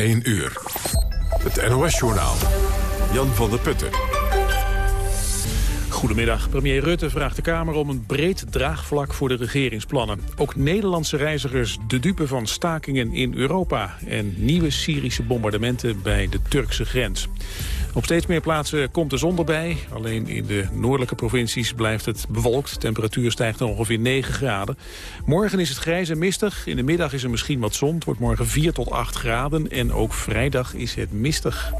1 uur. Het NOS-journaal. Jan van der Putten. Goedemiddag. Premier Rutte vraagt de Kamer om een breed draagvlak voor de regeringsplannen. Ook Nederlandse reizigers de dupe van stakingen in Europa... en nieuwe Syrische bombardementen bij de Turkse grens. Op steeds meer plaatsen komt de zon erbij. Alleen in de noordelijke provincies blijft het bewolkt. De temperatuur stijgt ongeveer 9 graden. Morgen is het grijs en mistig. In de middag is er misschien wat zon. Het wordt morgen 4 tot 8 graden. En ook vrijdag is het mistig.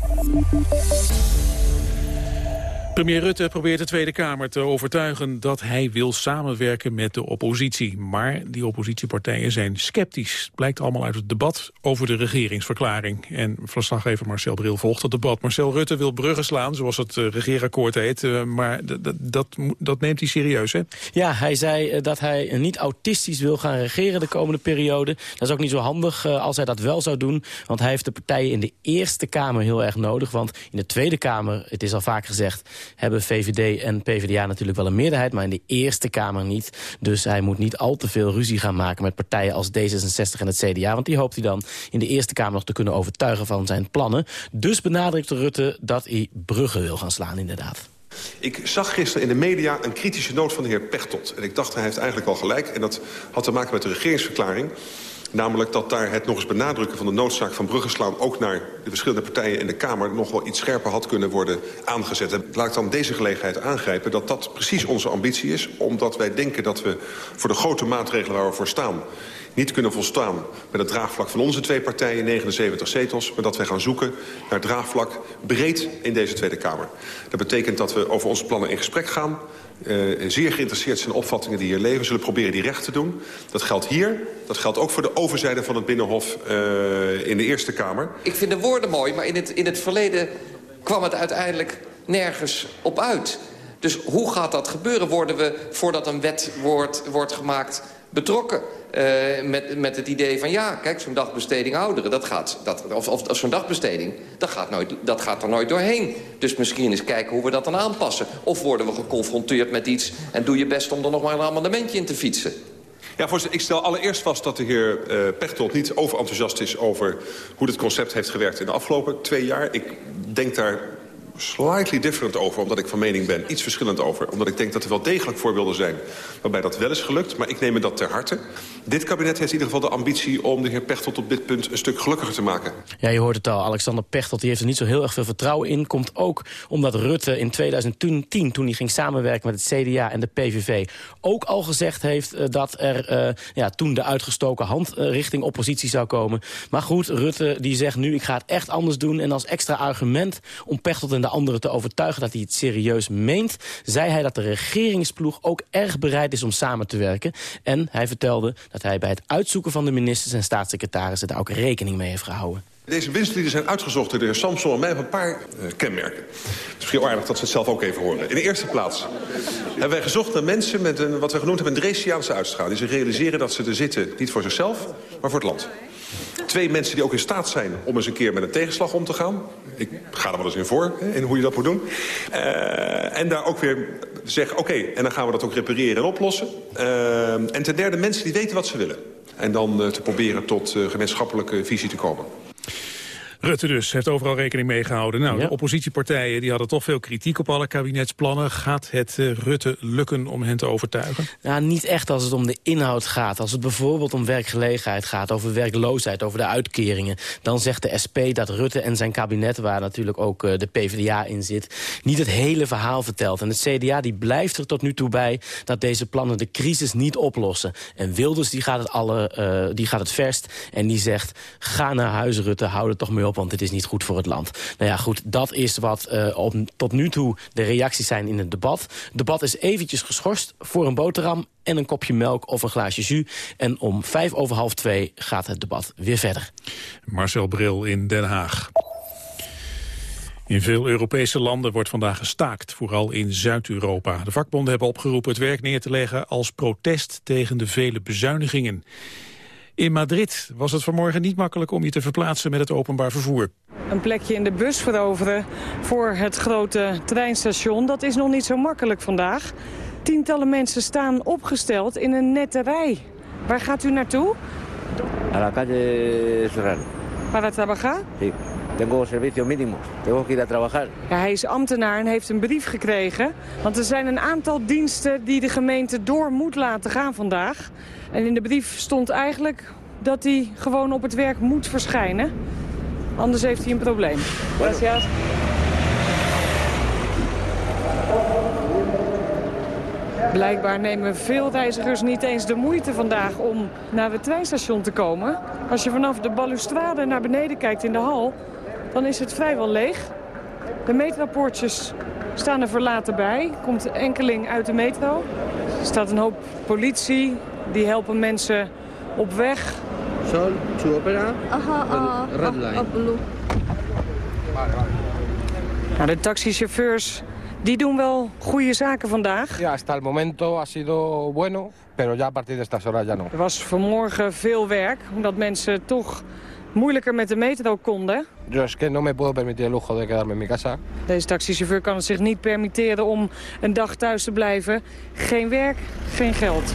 Premier Rutte probeert de Tweede Kamer te overtuigen dat hij wil samenwerken met de oppositie. Maar die oppositiepartijen zijn sceptisch. Blijkt allemaal uit het debat over de regeringsverklaring. En verslaggever Marcel Bril volgt het debat. Marcel Rutte wil bruggen slaan, zoals het uh, regeerakkoord heet. Uh, maar dat, dat neemt hij serieus, hè? Ja, hij zei uh, dat hij niet autistisch wil gaan regeren de komende periode. Dat is ook niet zo handig als hij dat wel zou doen. Want hij heeft de partijen in de Eerste Kamer heel erg nodig. Want in de Tweede Kamer, het is al vaak gezegd hebben VVD en PvdA natuurlijk wel een meerderheid... maar in de Eerste Kamer niet. Dus hij moet niet al te veel ruzie gaan maken met partijen als D66 en het CDA... want die hoopt hij dan in de Eerste Kamer nog te kunnen overtuigen van zijn plannen. Dus benadrukt Rutte dat hij bruggen wil gaan slaan, inderdaad. Ik zag gisteren in de media een kritische noot van de heer Pechtold. En ik dacht, hij heeft eigenlijk al gelijk. En dat had te maken met de regeringsverklaring. Namelijk dat daar het nog eens benadrukken van de noodzaak van bruggenslaan... ook naar de verschillende partijen in de Kamer... nog wel iets scherper had kunnen worden aangezet. Laat ik dan deze gelegenheid aangrijpen dat dat precies onze ambitie is. Omdat wij denken dat we voor de grote maatregelen waar we voor staan niet kunnen volstaan met het draagvlak van onze twee partijen, 79 zetels... maar dat wij gaan zoeken naar draagvlak breed in deze Tweede Kamer. Dat betekent dat we over onze plannen in gesprek gaan... Uh, zeer geïnteresseerd zijn in opvattingen die hier leven. zullen proberen die recht te doen. Dat geldt hier. Dat geldt ook voor de overzijde van het Binnenhof uh, in de Eerste Kamer. Ik vind de woorden mooi, maar in het, in het verleden kwam het uiteindelijk nergens op uit. Dus hoe gaat dat gebeuren? Worden we, voordat een wet wordt, wordt gemaakt, betrokken? Uh, met, met het idee van ja, kijk, zo'n dagbesteding ouderen... Dat gaat, dat, of, of, of zo'n dagbesteding, dat gaat, nooit, dat gaat er nooit doorheen. Dus misschien eens kijken hoe we dat dan aanpassen. Of worden we geconfronteerd met iets... en doe je best om er nog maar een amendementje in te fietsen. Ja, voorzitter, ik stel allereerst vast dat de heer uh, Pechtold niet overenthousiast is... over hoe dit concept heeft gewerkt in de afgelopen twee jaar. Ik denk daar slightly different over, omdat ik van mening ben. Iets verschillend over, omdat ik denk dat er wel degelijk voorbeelden zijn... waarbij dat wel is gelukt, maar ik neem me dat ter harte. Dit kabinet heeft in ieder geval de ambitie om de heer Pechtold op dit punt een stuk gelukkiger te maken. Ja, je hoort het al, Alexander Pechtold die heeft er niet zo heel erg veel vertrouwen in. Komt ook omdat Rutte in 2010, toen hij ging samenwerken met het CDA en de PVV... ook al gezegd heeft uh, dat er uh, ja, toen de uitgestoken hand uh, richting oppositie zou komen. Maar goed, Rutte die zegt nu ik ga het echt anders doen... en als extra argument om Pechtold en de anderen te overtuigen dat hij het serieus meent... zei hij dat de regeringsploeg ook erg bereid is om samen te werken. En hij vertelde dat hij bij het uitzoeken van de ministers en staatssecretarissen... daar ook rekening mee heeft gehouden. Deze winstlieden zijn uitgezocht door de heer Samson en mij op een paar uh, kenmerken. Het is misschien aardig dat ze het zelf ook even horen. In de eerste plaats hebben wij gezocht naar mensen met een, wat we genoemd hebben een Dresiaanse uitstraling. Die ze realiseren dat ze er zitten, niet voor zichzelf, maar voor het land. Twee mensen die ook in staat zijn om eens een keer met een tegenslag om te gaan. Ik ga er wel eens in voor, in hoe je dat moet doen. Uh, en daar ook weer zeggen, oké, en dan gaan we dat ook repareren en oplossen. Uh, en ten derde mensen die weten wat ze willen. En dan uh, te proberen tot gemeenschappelijke visie te komen. Rutte dus heeft overal rekening mee gehouden. Nou, ja. de oppositiepartijen die hadden toch veel kritiek op alle kabinetsplannen. Gaat het uh, Rutte lukken om hen te overtuigen? Nou, niet echt als het om de inhoud gaat. Als het bijvoorbeeld om werkgelegenheid gaat, over werkloosheid, over de uitkeringen. Dan zegt de SP dat Rutte en zijn kabinet, waar natuurlijk ook uh, de PvdA in zit... niet het hele verhaal vertelt. En het CDA die blijft er tot nu toe bij dat deze plannen de crisis niet oplossen. En Wilders die gaat het, alle, uh, die gaat het verst en die zegt... ga naar huis Rutte, hou er toch mee op want het is niet goed voor het land. Nou ja, goed, dat is wat uh, op, tot nu toe de reacties zijn in het debat. Het debat is eventjes geschorst voor een boterham en een kopje melk of een glaasje jus. En om vijf over half twee gaat het debat weer verder. Marcel Bril in Den Haag. In veel Europese landen wordt vandaag gestaakt, vooral in Zuid-Europa. De vakbonden hebben opgeroepen het werk neer te leggen als protest tegen de vele bezuinigingen. In Madrid was het vanmorgen niet makkelijk om je te verplaatsen met het openbaar vervoer. Een plekje in de bus veroveren voor het grote treinstation, dat is nog niet zo makkelijk vandaag. Tientallen mensen staan opgesteld in een nette rij. Waar gaat u naartoe? A la calle Serrano. Para trabajar? Sí. Tengo servicio mínimo. Tengo que ir a trabajar. Ja, hij is ambtenaar en heeft een brief gekregen. Want er zijn een aantal diensten die de gemeente door moet laten gaan vandaag. En in de brief stond eigenlijk dat hij gewoon op het werk moet verschijnen. Anders heeft hij een probleem. Gracias. Blijkbaar nemen veel reizigers niet eens de moeite vandaag om naar het treinstation te komen. Als je vanaf de balustrade naar beneden kijkt in de hal, dan is het vrijwel leeg. De metropoortjes staan er verlaten bij. Komt enkeling uit de metro. Er staat een hoop politie. Die helpen mensen op weg. Sol, su opera. Aha, Red line. blue. Nou, de taxichauffeurs die doen wel goede zaken vandaag. Ja, hasta el momento ha sido bueno, pero ya a partir de estas horas ya no. Er was vanmorgen veel werk, omdat mensen toch moeilijker met de metro konden. Yo es que no me puedo permitir el lujo de quedarme en mi casa. Deze taxichauffeur kan het zich niet permitteren om een dag thuis te blijven. Geen werk, geen geld.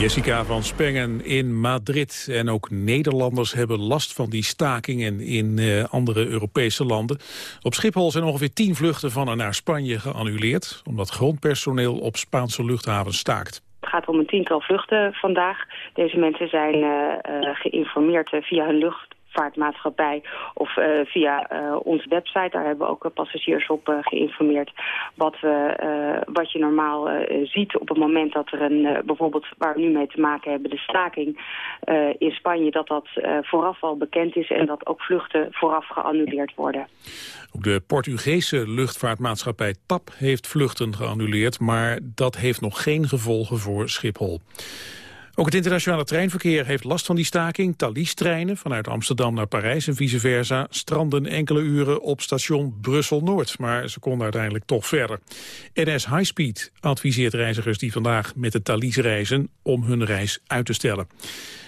Jessica van Spengen in Madrid. En ook Nederlanders hebben last van die stakingen in eh, andere Europese landen. Op Schiphol zijn ongeveer tien vluchten van en naar Spanje geannuleerd... omdat grondpersoneel op Spaanse luchthavens staakt. Het gaat om een tiental vluchten vandaag. Deze mensen zijn uh, uh, geïnformeerd via hun luchtvaartmaatschappij of uh, via uh, onze website. Daar hebben we ook passagiers op geïnformeerd. Wat, we, wat je normaal ziet op het moment dat er een, bijvoorbeeld waar we nu mee te maken hebben, de staking in Spanje, dat dat vooraf al bekend is en dat ook vluchten vooraf geannuleerd worden. Ook de Portugese luchtvaartmaatschappij TAP heeft vluchten geannuleerd, maar dat heeft nog geen gevolgen voor Schiphol. Ook het internationale treinverkeer heeft last van die staking. Thalys-treinen vanuit Amsterdam naar Parijs en vice versa... stranden enkele uren op station Brussel-Noord. Maar ze konden uiteindelijk toch verder. NS Highspeed adviseert reizigers die vandaag met de Thalys reizen... om hun reis uit te stellen.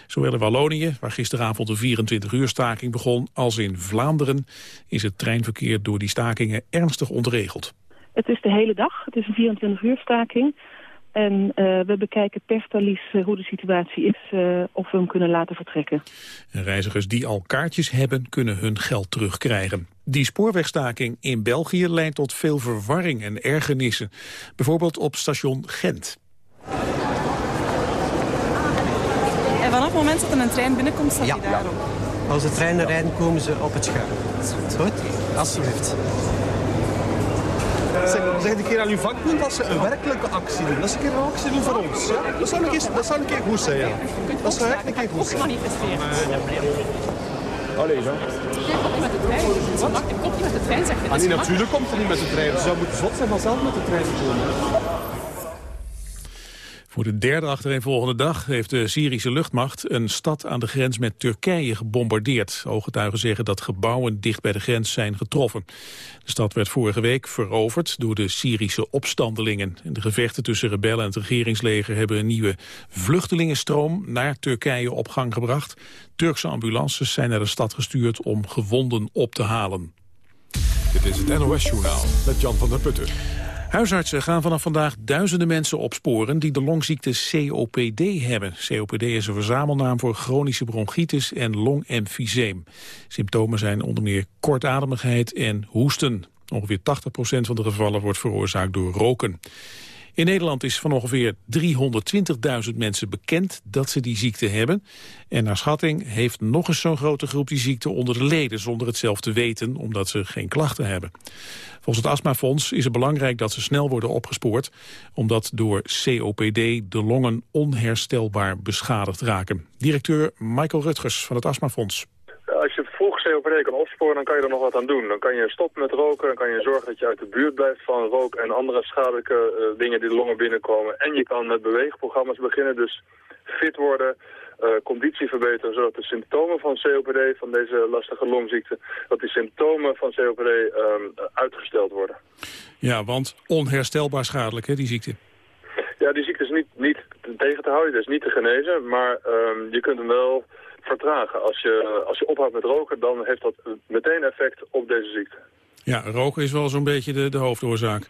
Zowel in Wallonië, waar gisteravond de 24 uur staking begon... als in Vlaanderen is het treinverkeer door die stakingen ernstig ontregeld. Het is de hele dag. Het is een 24 uur staking... En uh, we bekijken per Thalys uh, hoe de situatie is, uh, of we hem kunnen laten vertrekken. En reizigers die al kaartjes hebben, kunnen hun geld terugkrijgen. Die spoorwegstaking in België leidt tot veel verwarring en ergernissen. Bijvoorbeeld op station Gent. En vanaf het moment dat er een trein binnenkomt, staat ja. hij daarop? Als de treinen rijden, komen ze op het schuim. Goed? Alsjeblieft. Zeg, zeg een keer aan uw vakbond als ze een werkelijke actie doen. Dat is een keer een actie doen voor ons. Ja? Dat, zou een keer, dat zou een keer goed zijn, ja. Dat zou echt een keer goed zijn. Allee, zo. met de trein. Zo maakt de kop niet met de trein, zeg je. Ah, nee, natuurlijk komt hij niet met de trein. Ze zou moeten zot zijn vanzelf met de trein te komen. Voor de derde achtereenvolgende dag heeft de Syrische luchtmacht een stad aan de grens met Turkije gebombardeerd. Ooggetuigen zeggen dat gebouwen dicht bij de grens zijn getroffen. De stad werd vorige week veroverd door de Syrische opstandelingen. En de gevechten tussen rebellen en het regeringsleger hebben een nieuwe vluchtelingenstroom naar Turkije op gang gebracht. Turkse ambulances zijn naar de stad gestuurd om gewonden op te halen. Dit is het NOS Journaal met Jan van der Putten. Huisartsen gaan vanaf vandaag duizenden mensen opsporen die de longziekte COPD hebben. COPD is een verzamelnaam voor chronische bronchitis en longemfyseem. Symptomen zijn onder meer kortademigheid en hoesten. Ongeveer 80% van de gevallen wordt veroorzaakt door roken. In Nederland is van ongeveer 320.000 mensen bekend dat ze die ziekte hebben. En naar schatting heeft nog eens zo'n grote groep die ziekte onder de leden... zonder het zelf te weten, omdat ze geen klachten hebben. Volgens het astmafonds is het belangrijk dat ze snel worden opgespoord... omdat door COPD de longen onherstelbaar beschadigd raken. Directeur Michael Rutgers van het astmafonds. COPD kan opsporen, dan kan je er nog wat aan doen. Dan kan je stoppen met roken, dan kan je zorgen dat je uit de buurt blijft van rook en andere schadelijke uh, dingen die de longen binnenkomen. En je kan met beweegprogramma's beginnen, dus fit worden, uh, conditie verbeteren, zodat de symptomen van COPD, van deze lastige longziekte, dat die symptomen van COPD um, uitgesteld worden. Ja, want onherstelbaar schadelijk, hè, die ziekte. Ja, die ziekte is niet, niet tegen te houden, is niet te genezen, maar um, je kunt hem wel vertragen. Als je, als je ophoudt met roken, dan heeft dat meteen effect op deze ziekte. Ja, roken is wel zo'n beetje de, de hoofdoorzaak.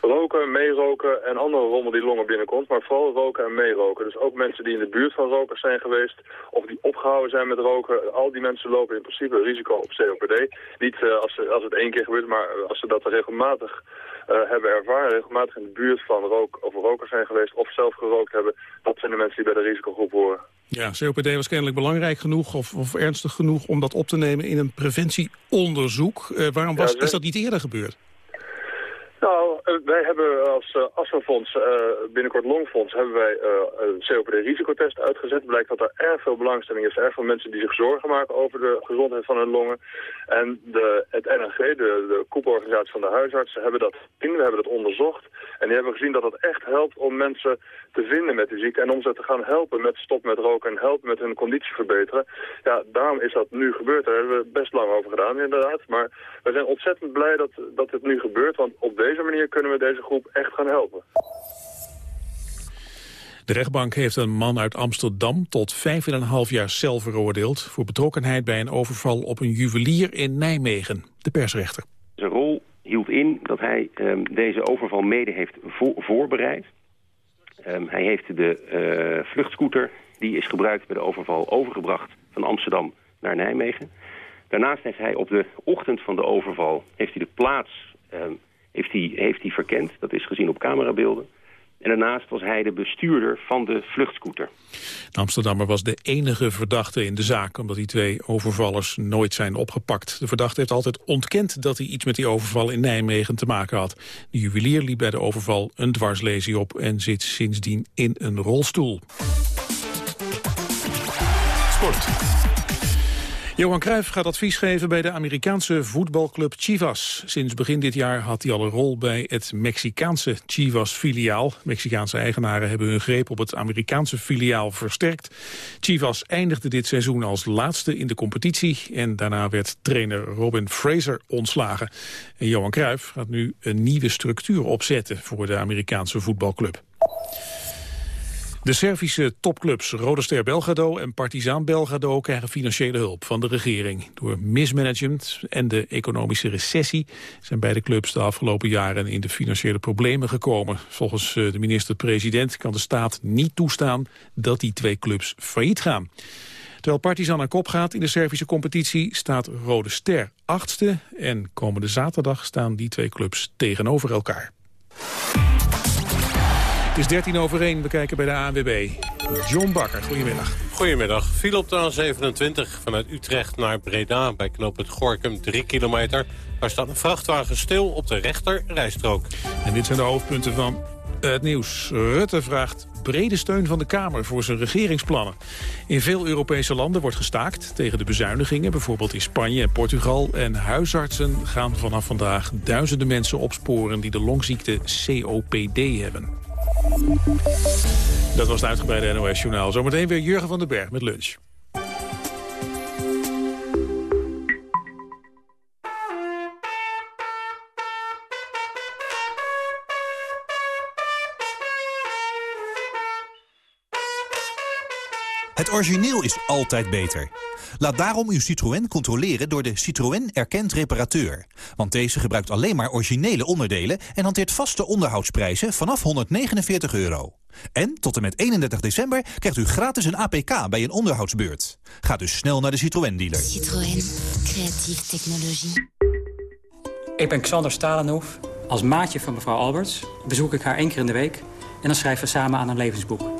roken, meeroken en andere rommel die longen binnenkomt. Maar vooral roken en meeroken. Dus ook mensen die in de buurt van rokers zijn geweest of die opgehouden zijn met roken. Al die mensen lopen in principe risico op COPD. Niet uh, als, als het één keer gebeurt, maar als ze dat regelmatig hebben ervaren, regelmatig in de buurt van rook of rokers zijn geweest of zelf gerookt hebben, dat zijn de mensen die bij de risicogroep horen. Ja, COPD was kennelijk belangrijk genoeg of, of ernstig genoeg om dat op te nemen in een preventieonderzoek. Uh, waarom was, ja, is dat niet eerder gebeurd? Nou, wij hebben als uh, binnenkort Longfonds, hebben wij een COPD-risicotest uitgezet. Blijkt dat er erg veel belangstelling is, erg veel mensen die zich zorgen maken over de gezondheid van hun longen. En de, het NNG, de, de koepelorganisatie van de huisartsen, hebben dat gezien, we hebben dat onderzocht. En die hebben gezien dat het echt helpt om mensen te vinden met die ziekte en om ze te gaan helpen met stop met roken en helpen met hun conditie verbeteren. Ja, daarom is dat nu gebeurd. Daar hebben we best lang over gedaan inderdaad. Maar we zijn ontzettend blij dat, dat het nu gebeurt, want op deze manier kunnen we deze groep echt gaan helpen. De rechtbank heeft een man uit Amsterdam tot 5,5 jaar cel veroordeeld... voor betrokkenheid bij een overval op een juwelier in Nijmegen. De persrechter. Zijn rol hield in dat hij um, deze overval mede heeft vo voorbereid. Um, hij heeft de uh, vluchtscooter, die is gebruikt bij de overval, overgebracht van Amsterdam naar Nijmegen. Daarnaast heeft hij op de ochtend van de overval heeft hij de plaats um, heeft hij, heeft hij verkend. Dat is gezien op camerabeelden. En daarnaast was hij de bestuurder van de vluchtscooter. De Amsterdammer was de enige verdachte in de zaak... omdat die twee overvallers nooit zijn opgepakt. De verdachte heeft altijd ontkend dat hij iets met die overval in Nijmegen te maken had. De juwelier liep bij de overval een dwarslesie op... en zit sindsdien in een rolstoel. Sport. Johan Cruijff gaat advies geven bij de Amerikaanse voetbalclub Chivas. Sinds begin dit jaar had hij al een rol bij het Mexicaanse Chivas-filiaal. Mexicaanse eigenaren hebben hun greep op het Amerikaanse filiaal versterkt. Chivas eindigde dit seizoen als laatste in de competitie... en daarna werd trainer Robin Fraser ontslagen. En Johan Cruijff gaat nu een nieuwe structuur opzetten voor de Amerikaanse voetbalclub. De Servische topclubs Rode Ster Belgrado en Partizan Belgrado krijgen financiële hulp van de regering. Door mismanagement en de economische recessie zijn beide clubs de afgelopen jaren in de financiële problemen gekomen. Volgens eh, de minister-president kan de staat niet toestaan dat die twee clubs failliet gaan. Terwijl Partizan aan kop gaat in de Servische competitie staat Rode Ster achtste en komende zaterdag staan die twee clubs tegenover elkaar. Het is 13 over 1. We kijken bij de ANWB. John Bakker, goedemiddag. Goedemiddag. Viel op de A27 vanuit Utrecht naar Breda... bij knoop het Gorkum 3 kilometer. Daar staat een vrachtwagen stil op de rechter rijstrook. En dit zijn de hoofdpunten van het nieuws. Rutte vraagt brede steun van de Kamer voor zijn regeringsplannen. In veel Europese landen wordt gestaakt tegen de bezuinigingen... bijvoorbeeld in Spanje en Portugal. En huisartsen gaan vanaf vandaag duizenden mensen opsporen... die de longziekte COPD hebben. Dat was het uitgebreide NOS-journaal. Zometeen weer Jurgen van den Berg met lunch. Het origineel is altijd beter. Laat daarom uw Citroën controleren door de Citroën Erkend Reparateur. Want deze gebruikt alleen maar originele onderdelen... en hanteert vaste onderhoudsprijzen vanaf 149 euro. En tot en met 31 december krijgt u gratis een APK bij een onderhoudsbeurt. Ga dus snel naar de Citroën-dealer. Citroën. Creatieve technologie. Ik ben Xander Stalenhoef. Als maatje van mevrouw Alberts bezoek ik haar één keer in de week... en dan schrijven we samen aan een levensboek.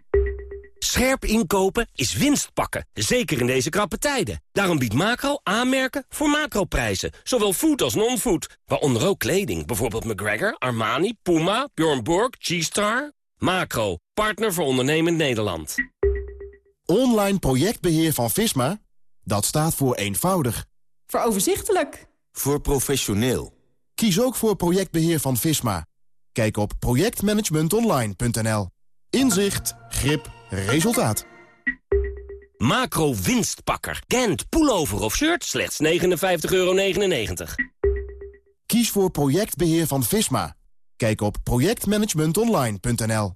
Scherp inkopen is winst pakken, zeker in deze krappe tijden. Daarom biedt Macro aanmerken voor macroprijzen. Zowel food als non-food, waaronder ook kleding. Bijvoorbeeld McGregor, Armani, Puma, Bjorn Borg, G-Star. Macro, partner voor ondernemend Nederland. Online projectbeheer van Visma, dat staat voor eenvoudig. Voor overzichtelijk. Voor professioneel. Kies ook voor projectbeheer van Visma. Kijk op projectmanagementonline.nl. Inzicht, grip, resultaat. Macro winstpakker. Gent, pullover of shirt, slechts 59,99 euro. Kies voor projectbeheer van Visma. Kijk op projectmanagementonline.nl.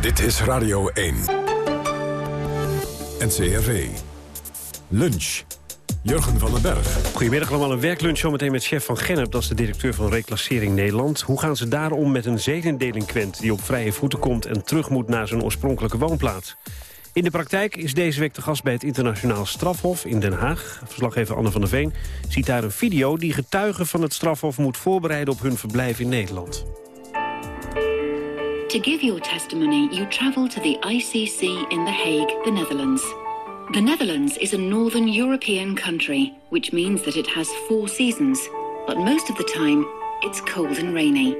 Dit is Radio 1. NCRV. Lunch. Jurgen van den Berg. Goedemiddag allemaal, een werklunch zometeen met chef van Gennep. Dat is de directeur van Reclassering Nederland. Hoe gaan ze daarom met een zedendelinquent die op vrije voeten komt... en terug moet naar zijn oorspronkelijke woonplaats? In de praktijk is deze week de gast bij het internationaal strafhof in Den Haag. Verslaggever Anne van der Veen ziet daar een video... die getuigen van het strafhof moet voorbereiden op hun verblijf in Nederland. To give your testimony, you travel to the ICC in The Hague, the Netherlands. The Netherlands is a northern European country, which means that it has four seasons. But most of the time, it's cold and rainy.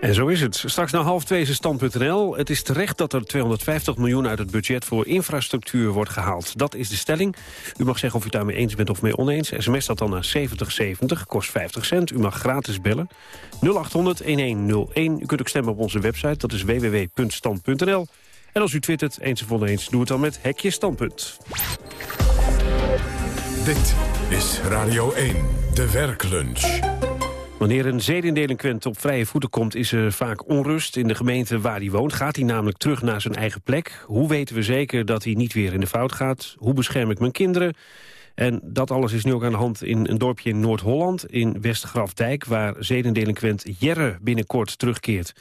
En zo is het. Straks na half twee is stand.nl. Het is terecht dat er 250 miljoen uit het budget voor infrastructuur wordt gehaald. Dat is de stelling. U mag zeggen of u het daarmee eens bent of mee oneens. SMS dat dan naar 7070, kost 50 cent. U mag gratis bellen. 0800-1101. U kunt ook stemmen op onze website, dat is www.stand.nl. En als u twittert, eens of oneens, doe het dan met Hekje Standpunt. Dit is Radio 1, de werklunch. Wanneer een zedendelinquent op vrije voeten komt... is er vaak onrust in de gemeente waar hij woont. Gaat hij namelijk terug naar zijn eigen plek? Hoe weten we zeker dat hij niet weer in de fout gaat? Hoe bescherm ik mijn kinderen? En dat alles is nu ook aan de hand in een dorpje in Noord-Holland... in Westgrafdijk, waar zedendelinquent Jerre binnenkort terugkeert.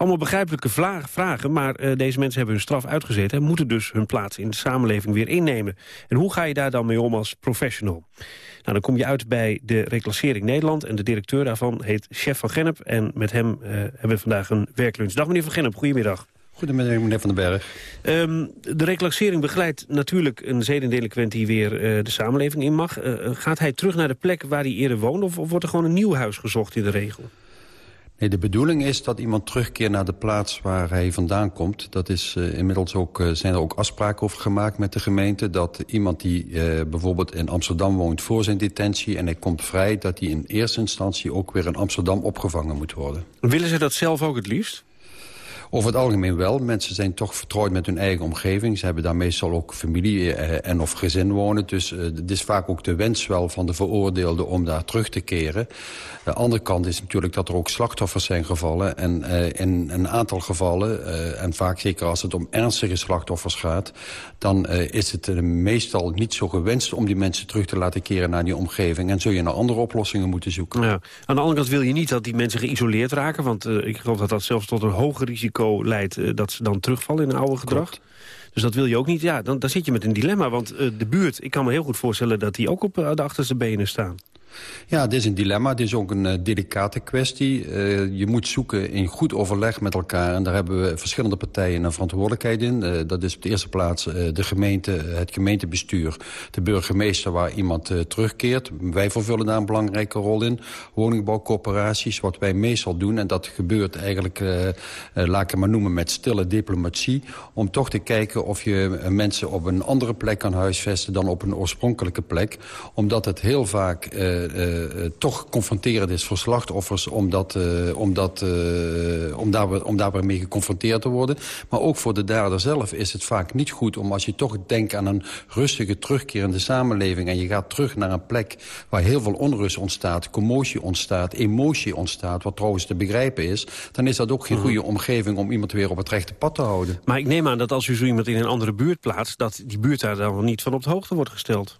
Allemaal begrijpelijke vragen, maar uh, deze mensen hebben hun straf uitgezeten... en moeten dus hun plaats in de samenleving weer innemen. En hoe ga je daar dan mee om als professional? Nou, dan kom je uit bij de Reclassering Nederland... en de directeur daarvan heet Chef van Gennep. En met hem uh, hebben we vandaag een werklunch. Dag meneer van Gennep, goedemiddag. Goedemiddag, meneer Van den Berg. Um, de reclassering begeleidt natuurlijk een zedendelinquent die weer uh, de samenleving in mag. Uh, gaat hij terug naar de plek waar hij eerder woont... Of, of wordt er gewoon een nieuw huis gezocht in de regel? De bedoeling is dat iemand terugkeert naar de plaats waar hij vandaan komt. Dat is uh, inmiddels ook, uh, zijn er ook afspraken over gemaakt met de gemeente. Dat iemand die uh, bijvoorbeeld in Amsterdam woont voor zijn detentie... en hij komt vrij, dat hij in eerste instantie ook weer in Amsterdam opgevangen moet worden. Willen ze dat zelf ook het liefst? Over het algemeen wel. Mensen zijn toch vertrouwd met hun eigen omgeving. Ze hebben daar meestal ook familie eh, en of gezin wonen. Dus het is vaak ook de wens wel van de veroordeelde om daar terug te keren. De andere kant is natuurlijk dat er ook slachtoffers zijn gevallen. En in een aantal gevallen, en vaak zeker als het om ernstige slachtoffers gaat... dan is het meestal niet zo gewenst om die mensen terug te laten keren naar die omgeving. En zul je naar andere oplossingen moeten zoeken. Ja. Aan de andere kant wil je niet dat die mensen geïsoleerd raken. Want ik geloof dat dat zelfs tot een hoger risico leidt uh, dat ze dan terugvallen in een oude gedrag. Klopt. Dus dat wil je ook niet. Ja, dan, dan zit je met een dilemma. Want uh, de buurt, ik kan me heel goed voorstellen dat die ook op uh, de achterste benen staan. Ja, dit is een dilemma. Dit is ook een uh, delicate kwestie. Uh, je moet zoeken in goed overleg met elkaar. En daar hebben we verschillende partijen een verantwoordelijkheid in. Uh, dat is op de eerste plaats de gemeente, het gemeentebestuur, de burgemeester waar iemand terugkeert. Wij vervullen daar een belangrijke rol in. Woningbouwcorporaties, wat wij meestal doen. En dat gebeurt eigenlijk, laat ik het maar noemen, met stille diplomatie. Om toch te kijken of je mensen op een andere plek kan huisvesten dan op een oorspronkelijke plek. Omdat het heel vaak toch confronterend is voor slachtoffers... om, dat, uh, om, dat, uh, om, daar, om mee geconfronteerd te worden. Maar ook voor de dader zelf is het vaak niet goed... om als je toch denkt aan een rustige terugkeer in de samenleving... en je gaat terug naar een plek waar heel veel onrust ontstaat... commotie ontstaat, emotie ontstaat... wat trouwens te begrijpen is... dan is dat ook geen goede omgeving om iemand weer op het rechte pad te houden. Maar ik neem aan dat als u zo iemand in een andere buurt plaatst... dat die buurt daar dan niet van op de hoogte wordt gesteld.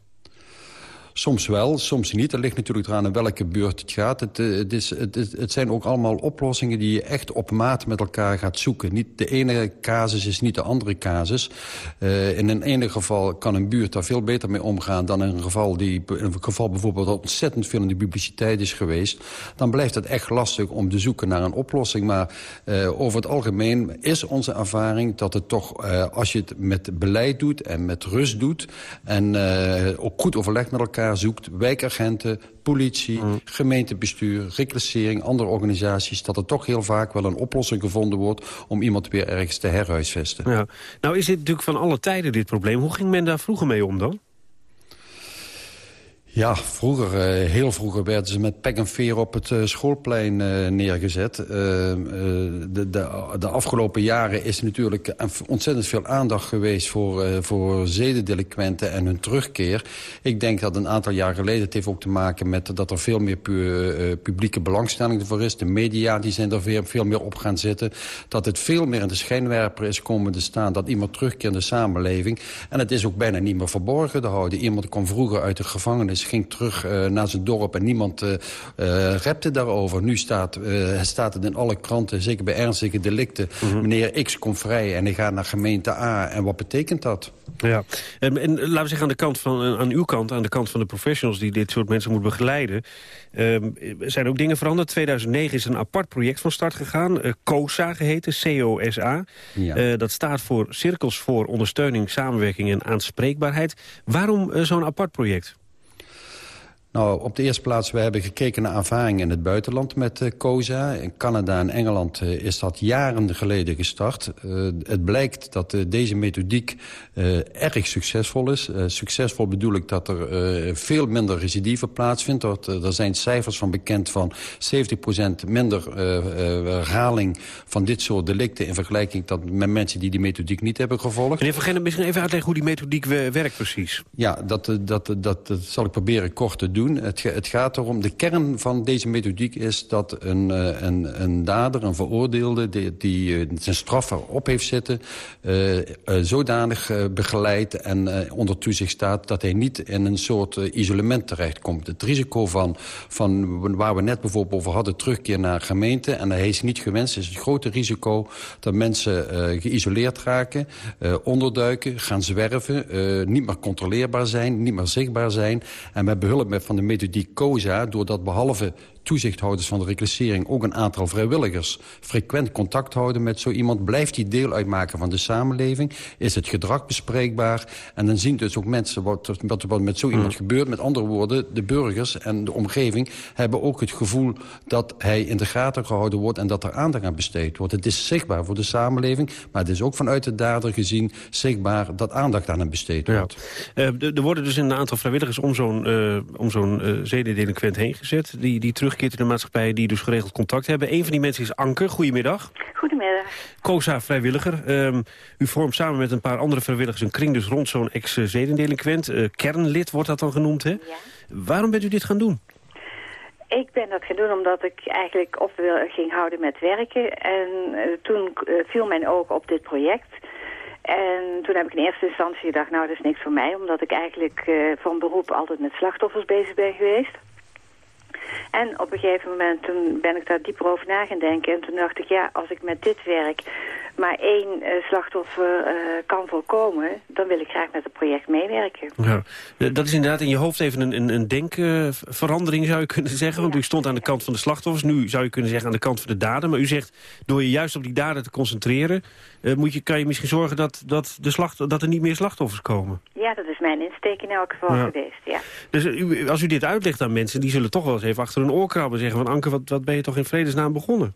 Soms wel, soms niet. Dat ligt natuurlijk eraan in welke buurt het gaat. Het, het, is, het, zijn ook allemaal oplossingen die je echt op maat met elkaar gaat zoeken. Niet, de ene casus is niet de andere casus. Uh, in een ene geval kan een buurt daar veel beter mee omgaan... dan in een geval, die, een geval bijvoorbeeld ontzettend veel in de publiciteit is geweest. Dan blijft het echt lastig om te zoeken naar een oplossing. Maar uh, over het algemeen is onze ervaring dat het toch... Als je het met beleid doet en met rust doet... en ook goed overleg met elkaar zoekt, wijkagenten, politie, mm. gemeentebestuur, reclassering, andere organisaties... dat er toch heel vaak wel een oplossing gevonden wordt... om iemand weer ergens te herhuisvesten. Ja. Nou is dit natuurlijk van alle tijden dit probleem. Hoe ging men daar vroeger mee om dan? Ja, vroeger, uh, heel vroeger werden ze met pek en veer op het uh, schoolplein uh, neergezet. de, de, de, afgelopen jaren is natuurlijk ontzettend veel aandacht geweest... voor, voor zedendelinquenten en hun terugkeer. Ik denk dat een aantal jaar geleden... het heeft ook te maken met dat er veel meer pu publieke belangstelling ervoor is. De media die zijn er veel, veel meer op gaan zitten. Dat het veel meer in de schijnwerper is komen te staan... dat iemand terugkeert in de samenleving. En het is ook bijna niet meer verborgen te houden. Iemand kwam vroeger uit de gevangenis ging terug uh, naar zijn dorp en niemand uh, repte daarover. Nu staat, staat het in alle kranten, zeker bij ernstige delicten. Mhm. Meneer X komt vrij en hij gaat naar gemeente A. En wat betekent dat? Ja, en, en laten we zeggen aan de kant van aan uw kant, aan de kant van de professionals die dit soort mensen moeten begeleiden, um, zijn ook dingen veranderd. 2009 is een apart project van start gegaan, COSA geheten, C-O-S-A. Ja. dat staat voor Cirkels voor Ondersteuning, Samenwerking en Aanspreekbaarheid. Waarom zo'n apart project? Nou, op de eerste plaats, we hebben gekeken naar ervaringen in het buitenland met uh, COSA. In Canada en Engeland uh, is dat jaren geleden gestart. Uh, het blijkt dat deze methodiek erg succesvol is. succesvol bedoel ik dat er veel minder recidive plaatsvindt. Dat, er zijn cijfers van bekend van 70% minder herhaling van dit soort delicten... in vergelijking dat met mensen die die methodiek niet hebben gevolgd. Meneer Van Gennep, misschien even uitleggen hoe die methodiek werkt precies. Ja, dat, dat, dat, dat zal ik proberen kort te doen Het, het, gaat erom, de kern van deze methodiek is dat een, eh, een, een dader, een veroordeelde... die, die eh, zijn straf erop heeft zitten, uh, zodanig begeleidt en onder toezicht staat... dat hij niet in een soort isolement terechtkomt. Het risico van, van waar we net bijvoorbeeld over hadden... terugkeer naar gemeente, en hij is niet gewenst... is het grote risico dat mensen geïsoleerd raken, onderduiken... gaan zwerven, niet meer controleerbaar zijn, niet meer zichtbaar zijn... en met behulp van de methodiek COSA... doordat behalve toezichthouders van de reclassering ook een aantal vrijwilligers frequent contact houden met zo iemand. Blijft die deel uitmaken van de samenleving? Is het gedrag bespreekbaar? En dan zien dus ook mensen wat, wat, wat met zo iemand mm. gebeurt. Met andere woorden, de burgers en de omgeving hebben ook het gevoel dat hij in de gaten gehouden wordt en dat er aandacht aan besteed wordt. Het is zichtbaar voor de samenleving, maar het is ook vanuit de dader gezien zichtbaar dat aandacht aan hem besteed wordt. Ja. Uh, er worden dus een aantal vrijwilligers om zo'n uh, om zo'n uh, zedendelinquent heen gezet, die, die terug terugkeert in de maatschappij die dus geregeld contact hebben. Een van die mensen is Anke. Goedemiddag. Goedemiddag. COSA vrijwilliger. Um, u vormt samen met een paar andere vrijwilligers een kring dus rond zo'n ex-zedendelinquent. Uh, kernlid wordt dat dan genoemd, hè? Ja. Waarom bent u dit gaan doen? Ik ben dat gaan doen omdat ik eigenlijk op ging houden met werken. En uh, toen uh, viel mijn oog op dit project. En toen heb ik in eerste instantie gedacht, nou dat is niks voor mij. Omdat ik eigenlijk uh, van beroep altijd met slachtoffers bezig ben geweest. En op een gegeven moment toen ben ik daar dieper over na gaan denken. En toen dacht ik, ja, als ik met dit werk maar één uh, slachtoffer uh, kan voorkomen... dan wil ik graag met het project meewerken. Ja, dat is inderdaad in je hoofd even een, een, een denkverandering, zou je kunnen zeggen. Want u stond aan de kant van de slachtoffers. Nu zou je kunnen zeggen aan de kant van de dader. Maar u zegt, door je juist op die dader te concentreren... Uh, moet je, kan je misschien zorgen dat, dat, de slacht, dat er niet meer slachtoffers komen. Ja, dat is mijn insteek in elk geval geweest, ja. Dus u, als u dit uitlegt aan mensen... die zullen toch wel eens even achter hun oor krabben zeggen... van Anke, wat, wat ben je toch in vredesnaam begonnen?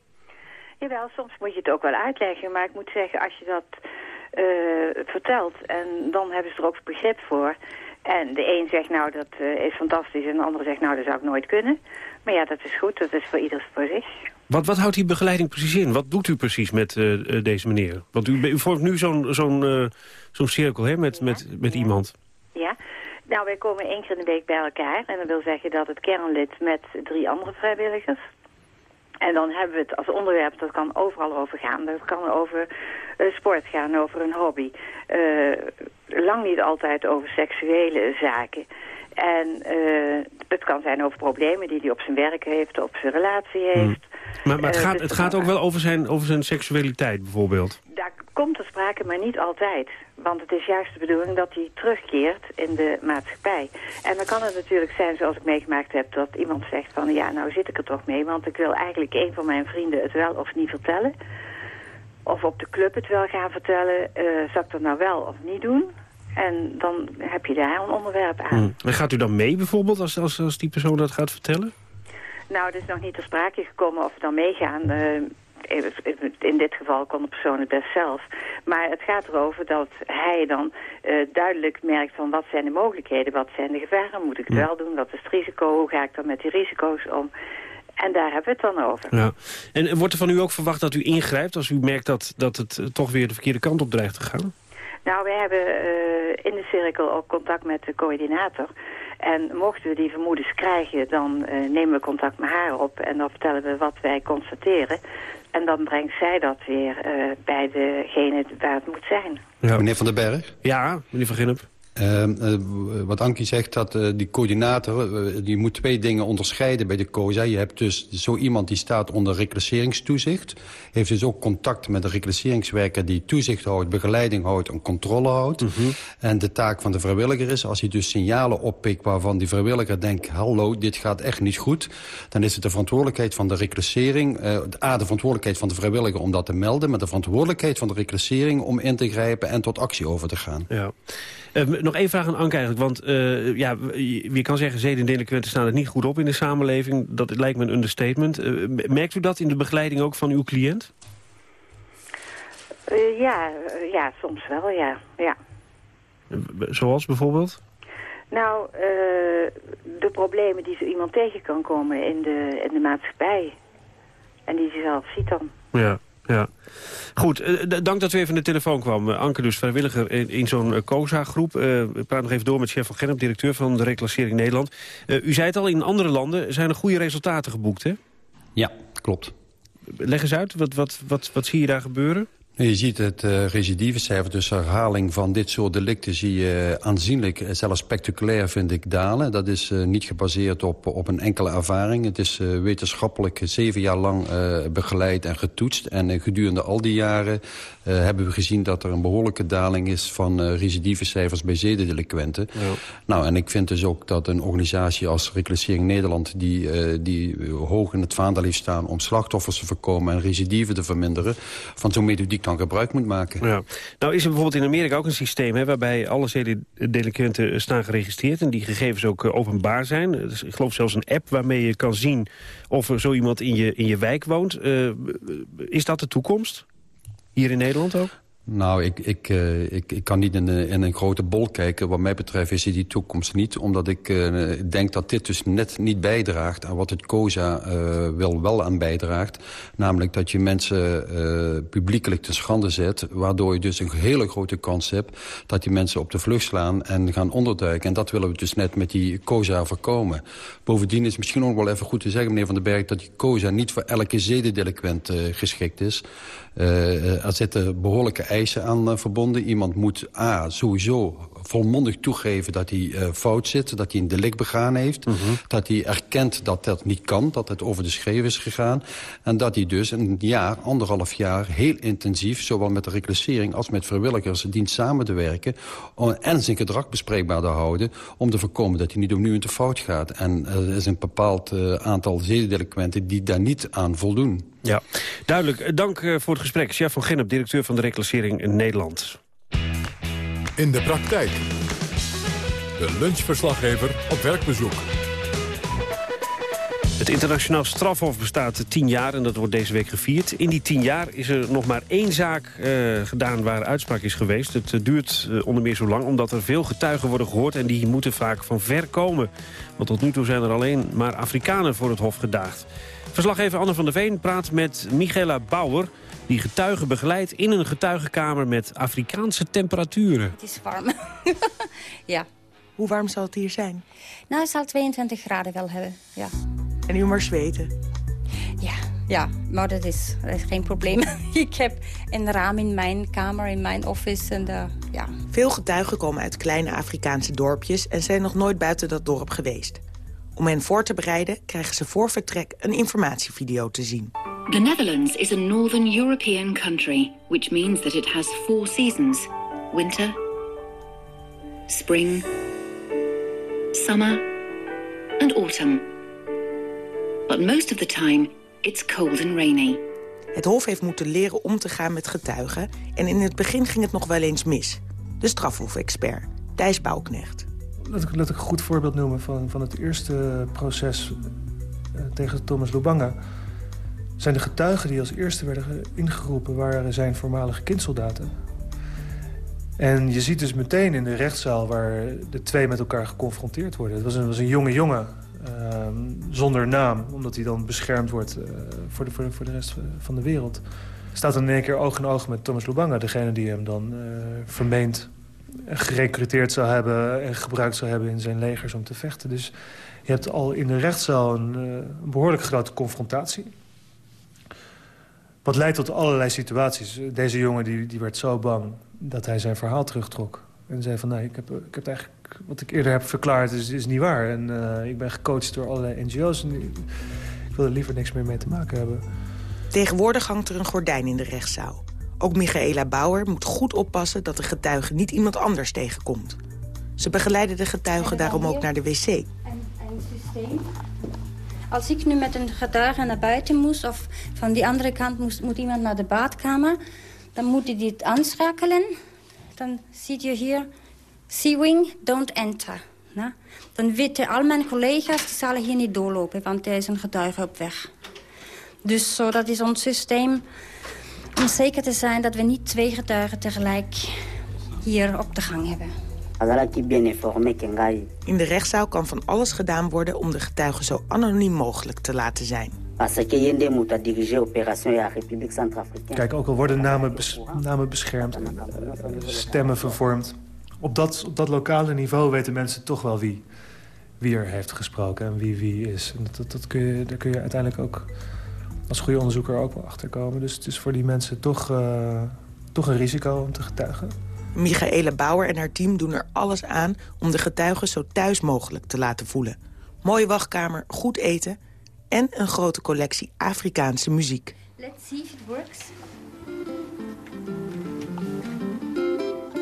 Jawel, soms moet je het ook wel uitleggen. Maar ik moet zeggen, als je dat uh, vertelt... en dan hebben ze er ook begrip voor... En de een zegt nou dat uh, is fantastisch en de andere zegt nou dat zou ik nooit kunnen. Maar ja, dat is goed, dat is voor ieder voor zich. Wat, wat houdt die begeleiding precies in? Wat doet u precies met uh, deze meneer? Want u, u vormt nu zo'n zo'n zo'n cirkel hè, met, met, met iemand. Ja, nou wij komen één keer in de week bij elkaar. En dat wil zeggen dat het kernlid met drie andere vrijwilligers... En dan hebben we het als onderwerp, dat kan overal over gaan. Dat kan over uh, sport gaan, over een hobby. Lang niet altijd over seksuele zaken. En uh, het kan zijn over problemen die hij op zijn werk heeft, op zijn relatie hmm. heeft. Maar, maar het gaat, dus het gaat ook wel over zijn, over zijn seksualiteit bijvoorbeeld? Daar komt er sprake, maar niet altijd. Want het is juist de bedoeling dat hij terugkeert in de maatschappij. En dan kan het natuurlijk zijn, zoals ik meegemaakt heb... dat iemand zegt van, ja, nou zit ik er toch mee... want ik wil eigenlijk een van mijn vrienden het wel of niet vertellen. Of op de club het wel gaan vertellen. Uh, zou ik dat nou wel of niet doen? En dan heb je daar een onderwerp aan. Hmm. En gaat u dan mee bijvoorbeeld als, als, als die persoon dat gaat vertellen? Nou, het is nog niet ter sprake gekomen of we dan meegaan. Uh, in dit geval kon de persoon het best zelf. Maar het gaat erover dat hij dan uh, duidelijk merkt van wat zijn de mogelijkheden, wat zijn de gevaren, moet ik het wel doen, wat is het risico, hoe ga ik dan met die risico's om. En daar hebben we het dan over. Ja. En wordt er van u ook verwacht dat u ingrijpt als u merkt dat, dat het toch weer de verkeerde kant op dreigt te gaan? Nou, wij hebben uh, in de cirkel ook contact met de coördinator. En mochten we die vermoedens krijgen, dan uh, nemen we contact met haar op... en dan vertellen we wat wij constateren. En dan brengt zij dat weer uh, bij degene waar het moet zijn. Ja. Meneer Van den Berg? Ja, meneer Van Ginnep. Uh, uh, wat Ankie zegt, dat uh, die coördinator... die moet twee dingen onderscheiden bij de COSA. Je hebt dus zo iemand die staat onder reclasseringstoezicht. Heeft dus ook contact met de reclasseringswerker... die toezicht houdt, begeleiding houdt en controle houdt. Mm -hmm. En de taak van de vrijwilliger is... als hij dus signalen oppikt waarvan die vrijwilliger denkt... hallo, dit gaat echt niet goed... dan is het de verantwoordelijkheid van de reclassering... A, de verantwoordelijkheid van de vrijwilliger om dat te melden... maar de verantwoordelijkheid van de reclassering om in te grijpen... en tot actie over te gaan. Ja. Uh, nog één vraag aan Anke eigenlijk. Want uh, ja, je kan zeggen, zedendelinquenten staan het niet goed op in de samenleving. Dat lijkt me een understatement. Uh, merkt u dat in de begeleiding ook van uw cliënt? ja, ja, soms wel, ja. ja. Zoals bijvoorbeeld? Nou, de problemen die zo iemand tegen kan komen in de, in de maatschappij. En die ze zelf ziet dan. Ja, ja. Goed, uh, dank dat u even aan de telefoon kwam. Uh, Anke dus vrijwilliger in, in zo'n uh, COSA-groep. we praten nog even door met chef van Gennep, directeur van de Reclassering Nederland. u zei het al, in andere landen zijn er goede resultaten geboekt, hè? Ja, klopt. Leg eens uit, wat, wat, wat, wat zie je daar gebeuren? Je ziet het uh, recidivecijfer, dus herhaling van dit soort delicten... zie je aanzienlijk, zelfs spectaculair vind ik, dalen. Dat is uh, niet gebaseerd op, op een enkele ervaring. Het is uh, wetenschappelijk zeven jaar lang begeleid en getoetst. En gedurende al die jaren hebben we gezien... dat er een behoorlijke daling is van recidivecijfers bij zedendelinquenten. Ja. Nou, en ik vind dus ook dat een organisatie als Reclassering Nederland... die, die hoog in het vaandel heeft staan om slachtoffers te voorkomen... en recidive te verminderen, van zo'n methodiek dan gebruik moet maken. Ja. Nou is er bijvoorbeeld in Amerika ook een systeem... Hè, waarbij alle zedendelinquenten staan geregistreerd... en die gegevens ook uh, openbaar zijn. Dus ik geloof zelfs een app waarmee je kan zien... of er zo iemand in je, in je wijk woont. Uh, is dat de toekomst? Hier in Nederland ook? Nou, ik, ik, uh, ik, ik kan niet in, in, een grote bol kijken. Wat mij betreft is die toekomst niet. Omdat ik uh, denk dat dit dus net niet bijdraagt aan wat het COSA uh, wel wel aan bijdraagt. Namelijk dat je mensen publiekelijk te schande zet. Waardoor je dus een hele grote kans hebt dat die mensen op de vlucht slaan en gaan onderduiken. En dat willen we dus net met die COSA voorkomen. Bovendien is het misschien ook wel even goed te zeggen, meneer Van den Berg... dat die COSA niet voor elke zedendelinquent geschikt is. Er zitten behoorlijke eisen aan uh, verbonden. Iemand moet A, sowieso volmondig toegeven dat hij uh, fout zit. Dat hij een delict begaan heeft. Mm -hmm. Dat hij erkent dat dat niet kan. Dat het over de schreef is gegaan. En dat hij dus een jaar, anderhalf jaar, heel intensief... zowel met de reclassering als met vrijwilligers dient samen te werken... en zijn gedrag bespreekbaar te houden... om te voorkomen dat hij niet opnieuw in de fout gaat. En er is een bepaald uh, aantal zedendelinquenten die daar niet aan voldoen. Ja, duidelijk. Dank voor het gesprek. Chef van Gennep, directeur van de reclassering in Nederland. In de praktijk. De lunchverslaggever op werkbezoek. Het internationaal strafhof bestaat tien jaar en dat wordt deze week gevierd. In die tien jaar is er nog maar één zaak uh, gedaan waar uitspraak is geweest. Het uh, duurt uh, onder meer zo lang omdat er veel getuigen worden gehoord... en die moeten vaak van ver komen. Want tot nu toe zijn er alleen maar Afrikanen voor het hof gedaagd. Verslaggever Anne van der Veen praat met Michela Bauer... die getuigen begeleidt in een getuigenkamer met Afrikaanse temperaturen. Het is warm. ja. Hoe warm zal het hier zijn? Nou, het zal 22 graden wel hebben, ja. En u maar zweten? Ja, ja, maar dat is, dat is geen probleem. ik heb een raam in mijn kamer, in mijn office. En de, ja. Veel getuigen komen uit kleine Afrikaanse dorpjes... en zijn nog nooit buiten dat dorp geweest. Om hen voor te bereiden krijgen ze voor vertrek een informatievideo te zien. The Netherlands is a northern European country, which means that it has four seasons. Winter, spring, summer and autumn. But most of the time, it's cold and rainy. Het Hof heeft moeten leren om te gaan met getuigen... en in het begin ging het nog wel eens mis. De strafhofexpert, Thijs Bouwknecht. Laat ik, een goed voorbeeld noemen van, van het eerste proces uh, tegen Thomas Lubanga. zijn de getuigen die als eerste werden ingeroepen... waren zijn voormalige kindsoldaten. En je ziet dus meteen in de rechtszaal waar de twee met elkaar geconfronteerd worden. Het was een, was een jonge jongen ehm, zonder naam, omdat hij dan beschermd wordt uh, voor, de, voor, de, voor de rest van de wereld. Staat dan in één keer oog in oog met Thomas Lubanga, degene die hem dan uh, vermeend gerecruiteerd zou hebben en gebruikt zou hebben in zijn legers om te vechten. Dus je hebt al in de rechtszaal een, uh, een behoorlijk grote confrontatie. Wat leidt tot allerlei situaties. Deze jongen die, die werd zo bang dat hij zijn verhaal terugtrok. En zei van, nee, ik heb, ik heb eigenlijk... Wat ik eerder heb verklaard is, is niet waar. En uh, ik ben gecoacht door allerlei NGO's. En ik wil er liever niks meer mee te maken hebben. Tegenwoordig hangt er een gordijn in de rechtszaal. Ook Michaela Bauer moet goed oppassen dat de getuige niet iemand anders tegenkomt. Ze begeleiden de getuige daarom ook naar de wc. Een, een systeem. Als ik nu met een getuige naar buiten moest... of van die andere kant moest, moet iemand naar de badkamer... dan moet hij dit aanschakelen. Dan ziet je hier... C-wing, don't enter. Nou, dan weten al mijn collega's, die zullen hier niet doorlopen... want er is een getuige op weg. Dus zo, dat is ons systeem om zeker te zijn dat we niet twee getuigen tegelijk hier op de gang hebben. In de rechtszaal kan van alles gedaan worden om de getuigen zo anoniem mogelijk te laten zijn. Kijk, ook al worden namen, bes namen beschermd, stemmen vervormd. Op dat, op dat lokale niveau weten mensen toch wel wie, wie er heeft gesproken en wie wie is. En dat, dat kun je, daar kun je uiteindelijk ook als goede onderzoeker ook wel achterkomen. Dus het is voor die mensen toch, uh, toch een risico om te getuigen. Michaela Bauer en haar team doen er alles aan om de getuigen zo thuis mogelijk te laten voelen. Mooie wachtkamer, goed eten en een grote collectie Afrikaanse muziek. Let's see if it works.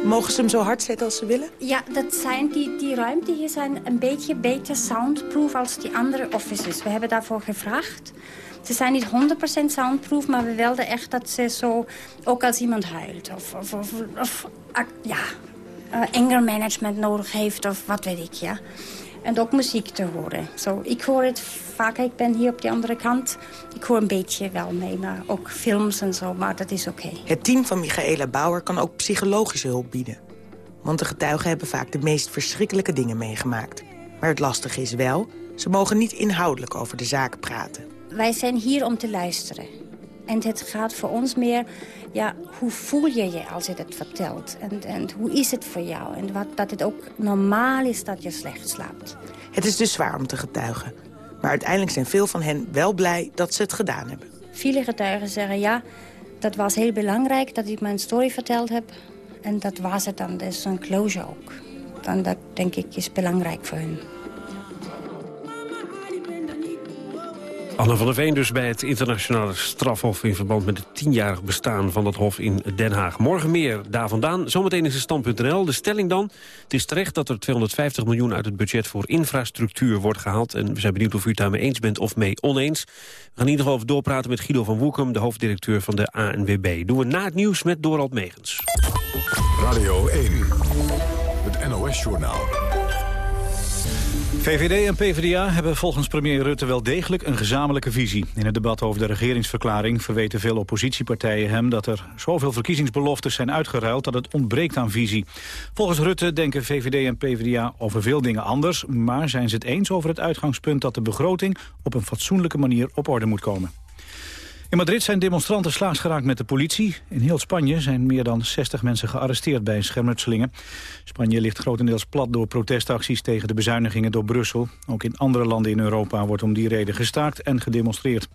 Mogen ze hem zo hard zetten als ze willen? Ja, dat zijn die, die ruimte hier zijn een beetje beter soundproof als die andere offices. We hebben daarvoor gevraagd. Ze zijn niet 100% soundproof, maar we wilden echt dat ze zo... ook als iemand huilt of, of, of, of ja, uh, anger management nodig heeft of wat weet ik, ja. En ook muziek te horen. Zo, ik hoor het vaak, ik ben hier op de andere kant. Ik hoor een beetje wel mee, maar ook films en zo, maar dat is oké. Het team van Michaela Bauer kan ook psychologische hulp bieden. Want de getuigen hebben vaak de meest verschrikkelijke dingen meegemaakt. Maar het lastige is wel, ze mogen niet inhoudelijk over de zaak praten. Wij zijn hier om te luisteren. En het gaat voor ons meer, ja, hoe voel je je als je het vertelt? En, en hoe is het voor jou? En wat, dat het ook normaal is dat je slecht slaapt. Het is dus zwaar om te getuigen. Maar uiteindelijk zijn veel van hen wel blij dat ze het gedaan hebben. Viele getuigen zeggen, ja, dat was heel belangrijk dat ik mijn story verteld heb. En dat was het dan, dus een closure ook. Dan dat denk ik is belangrijk voor hen. Anne van der Veen dus bij het internationale strafhof... in verband met het tienjarig bestaan van dat hof in Den Haag. Morgen meer daar vandaan. Zometeen is het stand.nl. De stelling dan. Het is terecht dat er 250 miljoen uit het budget voor infrastructuur wordt gehaald. En we zijn benieuwd of u het daarmee eens bent of mee oneens. We gaan in ieder geval doorpraten met Guido van Woekum... de hoofddirecteur van de ANWB. Doen we na het nieuws met Dorald Megens. Radio 1, het NOS-journaal. VVD en PvdA hebben volgens premier Rutte wel degelijk een gezamenlijke visie. In het debat over de regeringsverklaring verweten veel oppositiepartijen hem... dat er zoveel verkiezingsbeloftes zijn uitgeruild dat het ontbreekt aan visie. Volgens Rutte denken VVD en PvdA over veel dingen anders... maar zijn ze het eens over het uitgangspunt dat de begroting... op een fatsoenlijke manier op orde moet komen. In Madrid zijn demonstranten slaags geraakt met de politie. In heel Spanje zijn meer dan 60 mensen gearresteerd bij schermutselingen. Spanje ligt grotendeels plat door protestacties tegen de bezuinigingen door Brussel. Ook in andere landen in Europa wordt om die reden gestaakt en gedemonstreerd.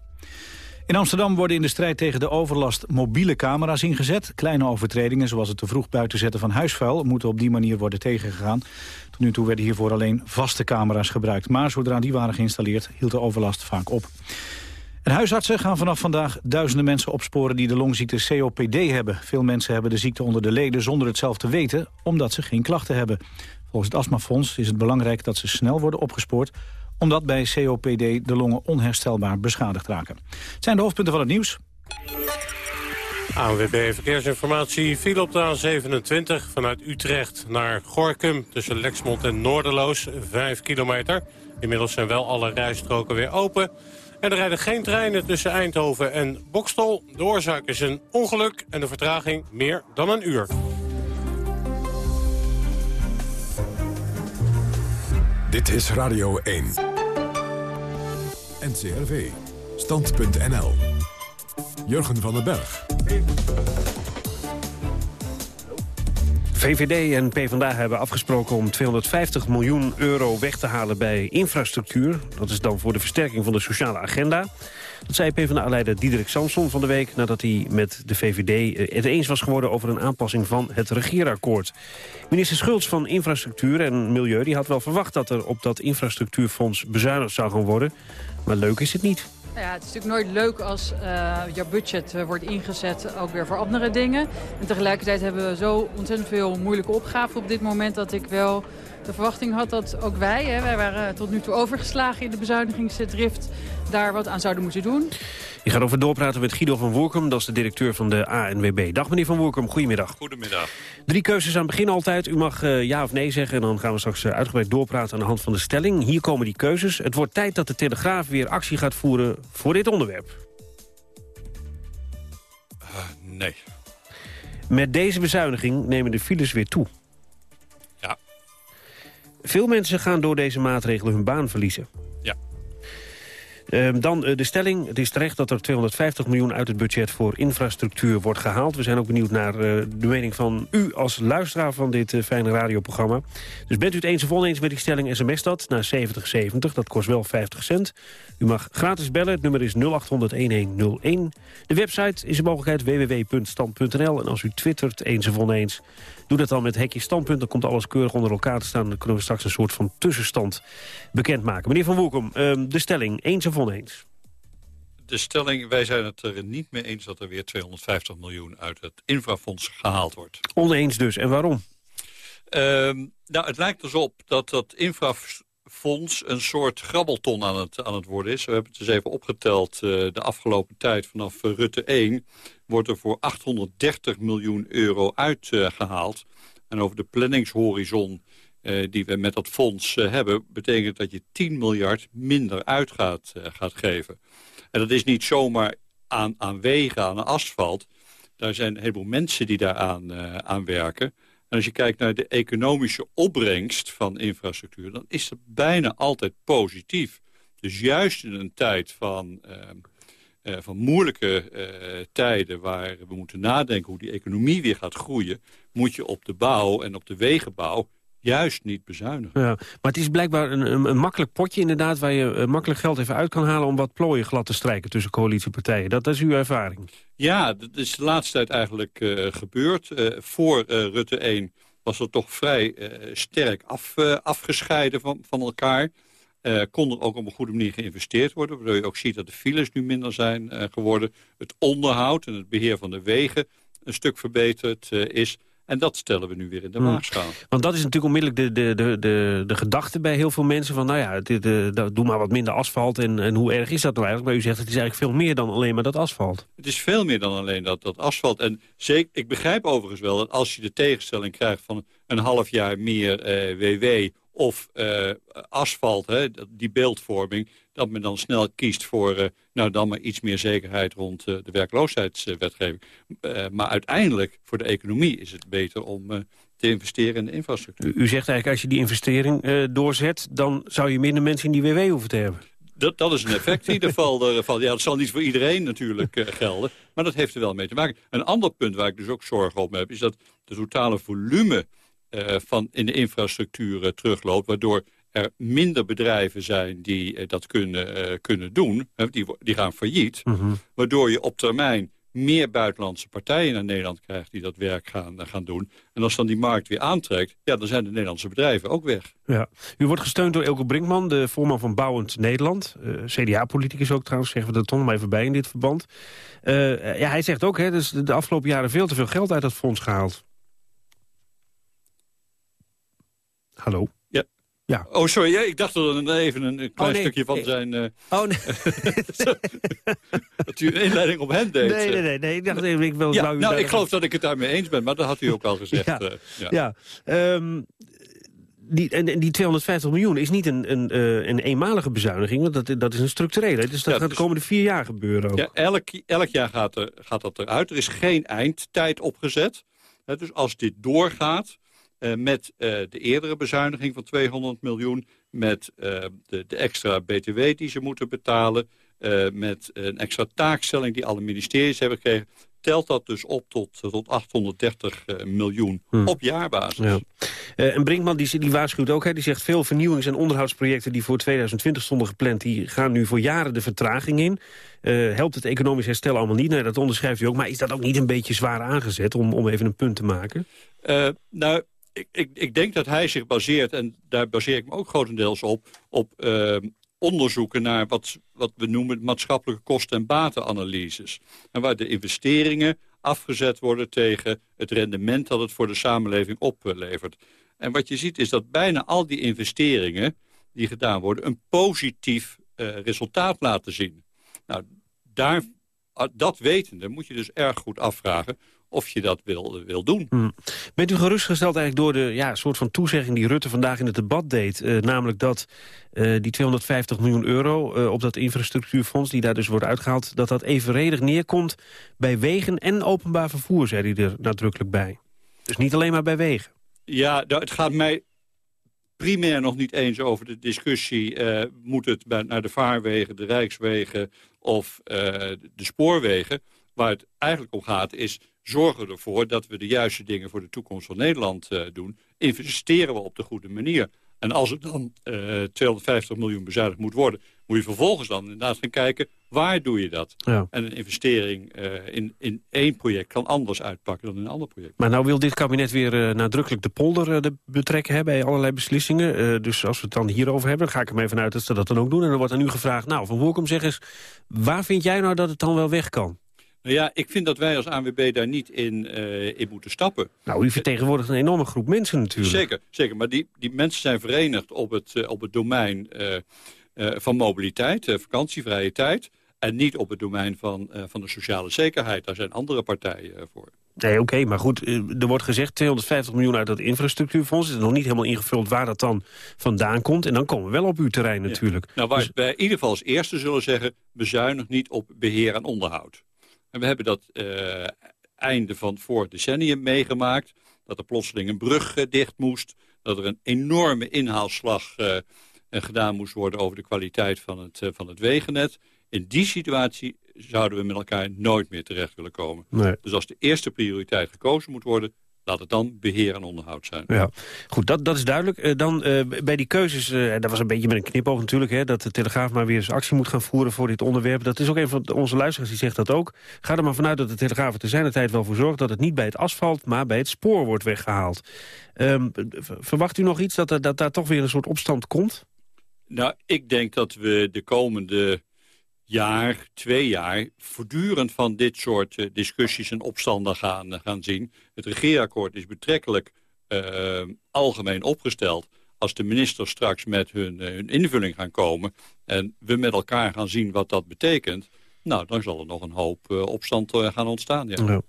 In Amsterdam worden in de strijd tegen de overlast mobiele camera's ingezet. Kleine overtredingen, zoals het te vroeg buiten zetten van huisvuil... moeten op die manier worden tegengegaan. Tot nu toe werden hiervoor alleen vaste camera's gebruikt. Maar zodra die waren geïnstalleerd, hield de overlast vaak op. En huisartsen gaan vanaf vandaag duizenden mensen opsporen die de longziekte COPD hebben. Veel mensen hebben de ziekte onder de leden zonder het zelf te weten, omdat ze geen klachten hebben. Volgens het astmafonds is het belangrijk dat ze snel worden opgespoord, omdat bij COPD de longen onherstelbaar beschadigd raken. Het zijn de hoofdpunten van het nieuws. ANWB Verkeersinformatie viel op de A27 vanuit Utrecht naar Gorkum... tussen Lexmond en Noorderloos, 5 kilometer. Inmiddels zijn wel alle rijstroken weer open. Er rijden geen treinen tussen Eindhoven en Bokstel. De oorzaak is een ongeluk en de vertraging meer dan een uur. Dit is Radio 1. NCRV. Stand.nl. Jurgen van den Berg. VVD en PvdA hebben afgesproken om 250 miljoen euro weg te halen bij infrastructuur. Dat is dan voor de versterking van de sociale agenda. Dat zei PvdA-leider Diederik Samson van de week... nadat hij met de VVD het eens was geworden over een aanpassing van het regeerakkoord. Minister Schultz van Infrastructuur en Milieu die had wel verwacht... dat er op dat infrastructuurfonds bezuinigd zou gaan worden. Maar leuk is het niet. Nou ja, het is natuurlijk nooit leuk als uh, jouw budget uh, wordt ingezet ook weer voor andere dingen. En tegelijkertijd hebben we zo ontzettend veel moeilijke opgaven op dit moment... dat ik wel de verwachting had dat ook wij, hè, wij waren tot nu toe overgeslagen in de bezuinigingsdrift, daar wat aan zouden moeten doen. Je gaat over doorpraten met Guido van Woerkum, dat is de directeur van de ANWB. Dag meneer van Woerkum, goedemiddag. Goedemiddag. Drie keuzes aan het begin altijd. U mag uh, ja of nee zeggen en dan gaan we straks uh, uitgebreid doorpraten aan de hand van de stelling. Hier komen die keuzes. Het wordt tijd dat de Telegraaf weer actie gaat voeren voor dit onderwerp. Uh, nee. Met deze bezuiniging nemen de files weer toe. Ja. Veel mensen gaan door deze maatregelen hun baan verliezen. Uh, dan uh, de stelling. Het is terecht dat er 250 miljoen uit het budget voor infrastructuur wordt gehaald. We zijn ook benieuwd naar uh, de mening van u als luisteraar van dit fijne radioprogramma. Dus bent u het eens of oneens met die stelling, sms dat naar 7070. Dat kost wel 50 cent. U mag gratis bellen. Het nummer is 0800-1101. De website is de mogelijkheid www.stand.nl. En als u twittert eens of oneens, doe dat dan met hekje standpunt. Dan komt alles keurig onder elkaar te staan. Dan kunnen we straks een soort van tussenstand bekendmaken. Meneer Van Woekom, de stelling eens of oneens? De stelling, wij zijn het er niet mee eens dat er weer 250 miljoen uit het infrafonds gehaald wordt. Oneens dus, en waarom? Uh, nou, het lijkt dus op dat dat infrafonds een soort grabbelton aan het, aan het worden is. We hebben het eens even opgeteld uh, de afgelopen tijd vanaf uh, Rutte 1... wordt er voor 830 miljoen euro uitgehaald. en over de planningshorizon uh, die we met dat fonds hebben... betekent dat je 10 miljard minder uit gaat, gaat geven. En dat is niet zomaar aan, aan wegen, aan asfalt. Daar zijn een heleboel mensen die daaraan aan werken. En als je kijkt naar de economische opbrengst van infrastructuur... dan is dat bijna altijd positief. Dus juist in een tijd van, van moeilijke tijden... waar we moeten nadenken hoe die economie weer gaat groeien... moet je op de bouw en op de wegenbouw juist niet bezuinigen. Ja, maar het is blijkbaar een, een, een, makkelijk potje inderdaad... waar je uh, makkelijk geld even uit kan halen... om wat plooien glad te strijken tussen coalitiepartijen. Dat, dat is uw ervaring. Ja, dat is de laatste tijd eigenlijk uh, gebeurd. Uh, voor Rutte 1 was er toch vrij sterk af, afgescheiden van, van elkaar. kon er ook op een goede manier geïnvesteerd worden... waardoor je ook ziet dat de files nu minder zijn geworden. Het onderhoud en het beheer van de wegen een stuk verbeterd is... En dat stellen we nu weer in de waagschaal. Hmm. Want dat is natuurlijk onmiddellijk de, de, de, de, de gedachte bij heel veel mensen... van nou ja, dit, de, doe maar wat minder asfalt en, en hoe erg is dat nou eigenlijk? Maar u zegt het is eigenlijk veel meer dan alleen maar dat asfalt. Het is veel meer dan alleen dat, dat asfalt. En zeker, ik begrijp overigens wel dat als je de tegenstelling krijgt... van een half jaar meer eh, WW of uh, asfalt, hè, die beeldvorming... dat men dan snel kiest voor uh, nou, dan maar iets meer zekerheid rond uh, de werkloosheidswetgeving. maar uiteindelijk, voor de economie, is het beter om te investeren in de infrastructuur. U, u, zegt eigenlijk, als je die investering doorzet... dan zou je minder mensen in die WW hoeven te hebben. Dat, dat is een effect in ieder geval. Ja, dat zal niet voor iedereen natuurlijk gelden. Maar dat heeft er wel mee te maken. Een ander punt waar ik dus ook zorgen op heb... is dat de totale volume van in de infrastructuur uh, terugloopt... waardoor er minder bedrijven zijn die uh, dat kunnen, kunnen doen. die, die gaan failliet. Mm -hmm. Waardoor je op termijn meer buitenlandse partijen naar Nederland krijgt... die dat werk gaan, gaan doen. En als dan die markt weer aantrekt... ja, dan zijn de Nederlandse bedrijven ook weg. Ja. U wordt gesteund door Elke Brinkman, de voorman van Bouwend Nederland. CDA-politicus ook trouwens, zeggen we er toch nog maar even bij in dit verband. ja, hij zegt ook, hè, dus de afgelopen jaren veel te veel geld uit dat fonds gehaald. Hallo? Ja. ja. Oh, sorry, ja, ik dacht er even een klein oh, nee. stukje van zijn... Uh, oh, nee. dat u een inleiding op hem deed. Nee, nee, nee. nee. Ik dacht even, ik wil... Ja, nou, ik geloof dat ik het daarmee eens ben, maar dat had u ook al gezegd. ja, uh, ja. ja. Um, die, en, die 250 miljoen is niet een, een, eh, een eenmalige bezuiniging, want dat, dat is een structurele. Dus dat Ja, gaat de dus- komende vier jaar gebeuren ook. Ja, elk, elk jaar gaat, er, gaat dat eruit. Er is geen eindtijd opgezet. Dus als dit doorgaat eh, met eh, de eerdere bezuiniging van 200 miljoen... met eh, de, de extra btw die ze moeten betalen... met een extra taakstelling die alle ministeries hebben gekregen... telt dat dus op tot, tot 830 eh, miljoen Hmm. op jaarbasis. Ja. En Brinkman die, die waarschuwt ook, hè, die zegt veel vernieuwings- en onderhoudsprojecten die voor 2020 stonden gepland, die gaan nu voor jaren de vertraging in. Helpt het economisch herstel allemaal niet? Nee, dat onderschrijft u ook. Maar is dat ook niet een beetje zwaar aangezet, om, om even een punt te maken? Nou, ik, ik, denk dat hij zich baseert, en daar baseer ik me ook grotendeels op... op eh, onderzoeken naar wat, wat we noemen maatschappelijke kosten- en batenanalyses. En waar de investeringen afgezet worden tegen het rendement dat het voor de samenleving oplevert. En wat je ziet is dat bijna al die investeringen die gedaan worden... een positief eh, resultaat laten zien. Nou, daar, dat wetende moet je dus erg goed afvragen of je dat wil, wil doen. Hmm. Bent u gerustgesteld eigenlijk door de ja, soort van toezegging die Rutte vandaag in het debat deed? eh, namelijk dat eh, die 250 miljoen euro eh, op dat infrastructuurfonds... die daar dus wordt uitgehaald, dat dat evenredig neerkomt bij wegen en openbaar vervoer, zei hij er nadrukkelijk bij. Dus niet alleen maar bij wegen. Ja, nou, het gaat mij primair nog niet eens over de discussie... moet het naar de vaarwegen, de rijkswegen of de spoorwegen. Waar het eigenlijk om gaat is zorgen ervoor dat we de juiste dingen... voor de toekomst van Nederland eh, doen. Investeren we op de goede manier. En als er dan eh 250 miljoen bezuinigd moet worden... moet je vervolgens dan inderdaad gaan kijken, waar doe je dat? Ja. En een investering eh, in, in één project kan anders uitpakken dan in een ander project. Maar nou wil dit kabinet weer eh, nadrukkelijk de polder eh, de- betrekken hè, bij allerlei beslissingen. Eh, dus als we het dan hierover hebben, dan ga ik ermee vanuit dat ze dat dan ook doen. En dan wordt aan u gevraagd, nou, Van Woerkom zeg eens... waar vind jij nou dat het dan wel weg kan? Nou ja, ik vind dat wij als ANWB daar niet in, eh, in moeten stappen. Nou, u vertegenwoordigt een enorme groep mensen natuurlijk. Zeker, zeker. maar die, die mensen zijn verenigd op het, eh, op het domein eh, van mobiliteit, vakantievrije tijd... en niet op het domein van, van de sociale zekerheid. Daar zijn andere partijen voor. Nee, oké, maar goed, er wordt gezegd 250 miljoen uit dat infrastructuurfonds. Het is nog niet helemaal ingevuld waar dat dan vandaan komt. En dan komen we wel op uw terrein natuurlijk. Nou, waar Dus- wij in ieder geval als eerste zullen zeggen... bezuinig niet op beheer en onderhoud. En we hebben dat eh, einde van vorig decennium meegemaakt... dat er plotseling een brug eh, dicht moest... dat er een enorme inhaalslag eh, gedaan moest worden... over de kwaliteit van het, van het wegennet. In die situatie zouden we met elkaar nooit meer terecht willen komen. Nee. Dus als de eerste prioriteit gekozen moet worden... laat het dan beheer en onderhoud zijn. Ja, goed, dat, dat is duidelijk. Eh, dan eh, bij die keuzes, eh, dat was een beetje met een knipoog natuurlijk... Hè, dat de Telegraaf maar weer eens actie moet gaan voeren voor dit onderwerp. Dat is ook een van de- onze luisteraars die zegt dat ook. Ga er maar vanuit dat de Telegraaf er te zijner tijd wel voor zorgt... dat het niet bij het asfalt, maar bij het spoor wordt weggehaald. Ehm, verwacht u nog iets dat, er- dat daar toch weer een soort opstand komt? Nou, ik denk dat we de komende jaar, twee jaar... voortdurend van dit soort eh, discussies en opstanden gaan, eh, gaan zien. Het regeerakkoord is betrekkelijk eh, algemeen opgesteld. Als de ministers straks met hun, hun invulling gaan komen... en we met elkaar gaan zien wat dat betekent... nou, dan zal er nog een hoop opstand gaan ontstaan, ja.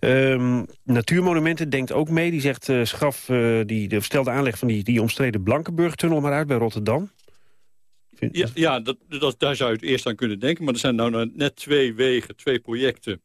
Ehm, Natuurmonumenten denkt ook mee. Die zegt, schaf die, de verstelde aanleg van die, die omstreden Blankenburg-tunnel maar uit bij Rotterdam. Ja, ja dat, dat, daar zou je het eerst aan kunnen denken. Maar er zijn nou net twee wegen, twee projecten...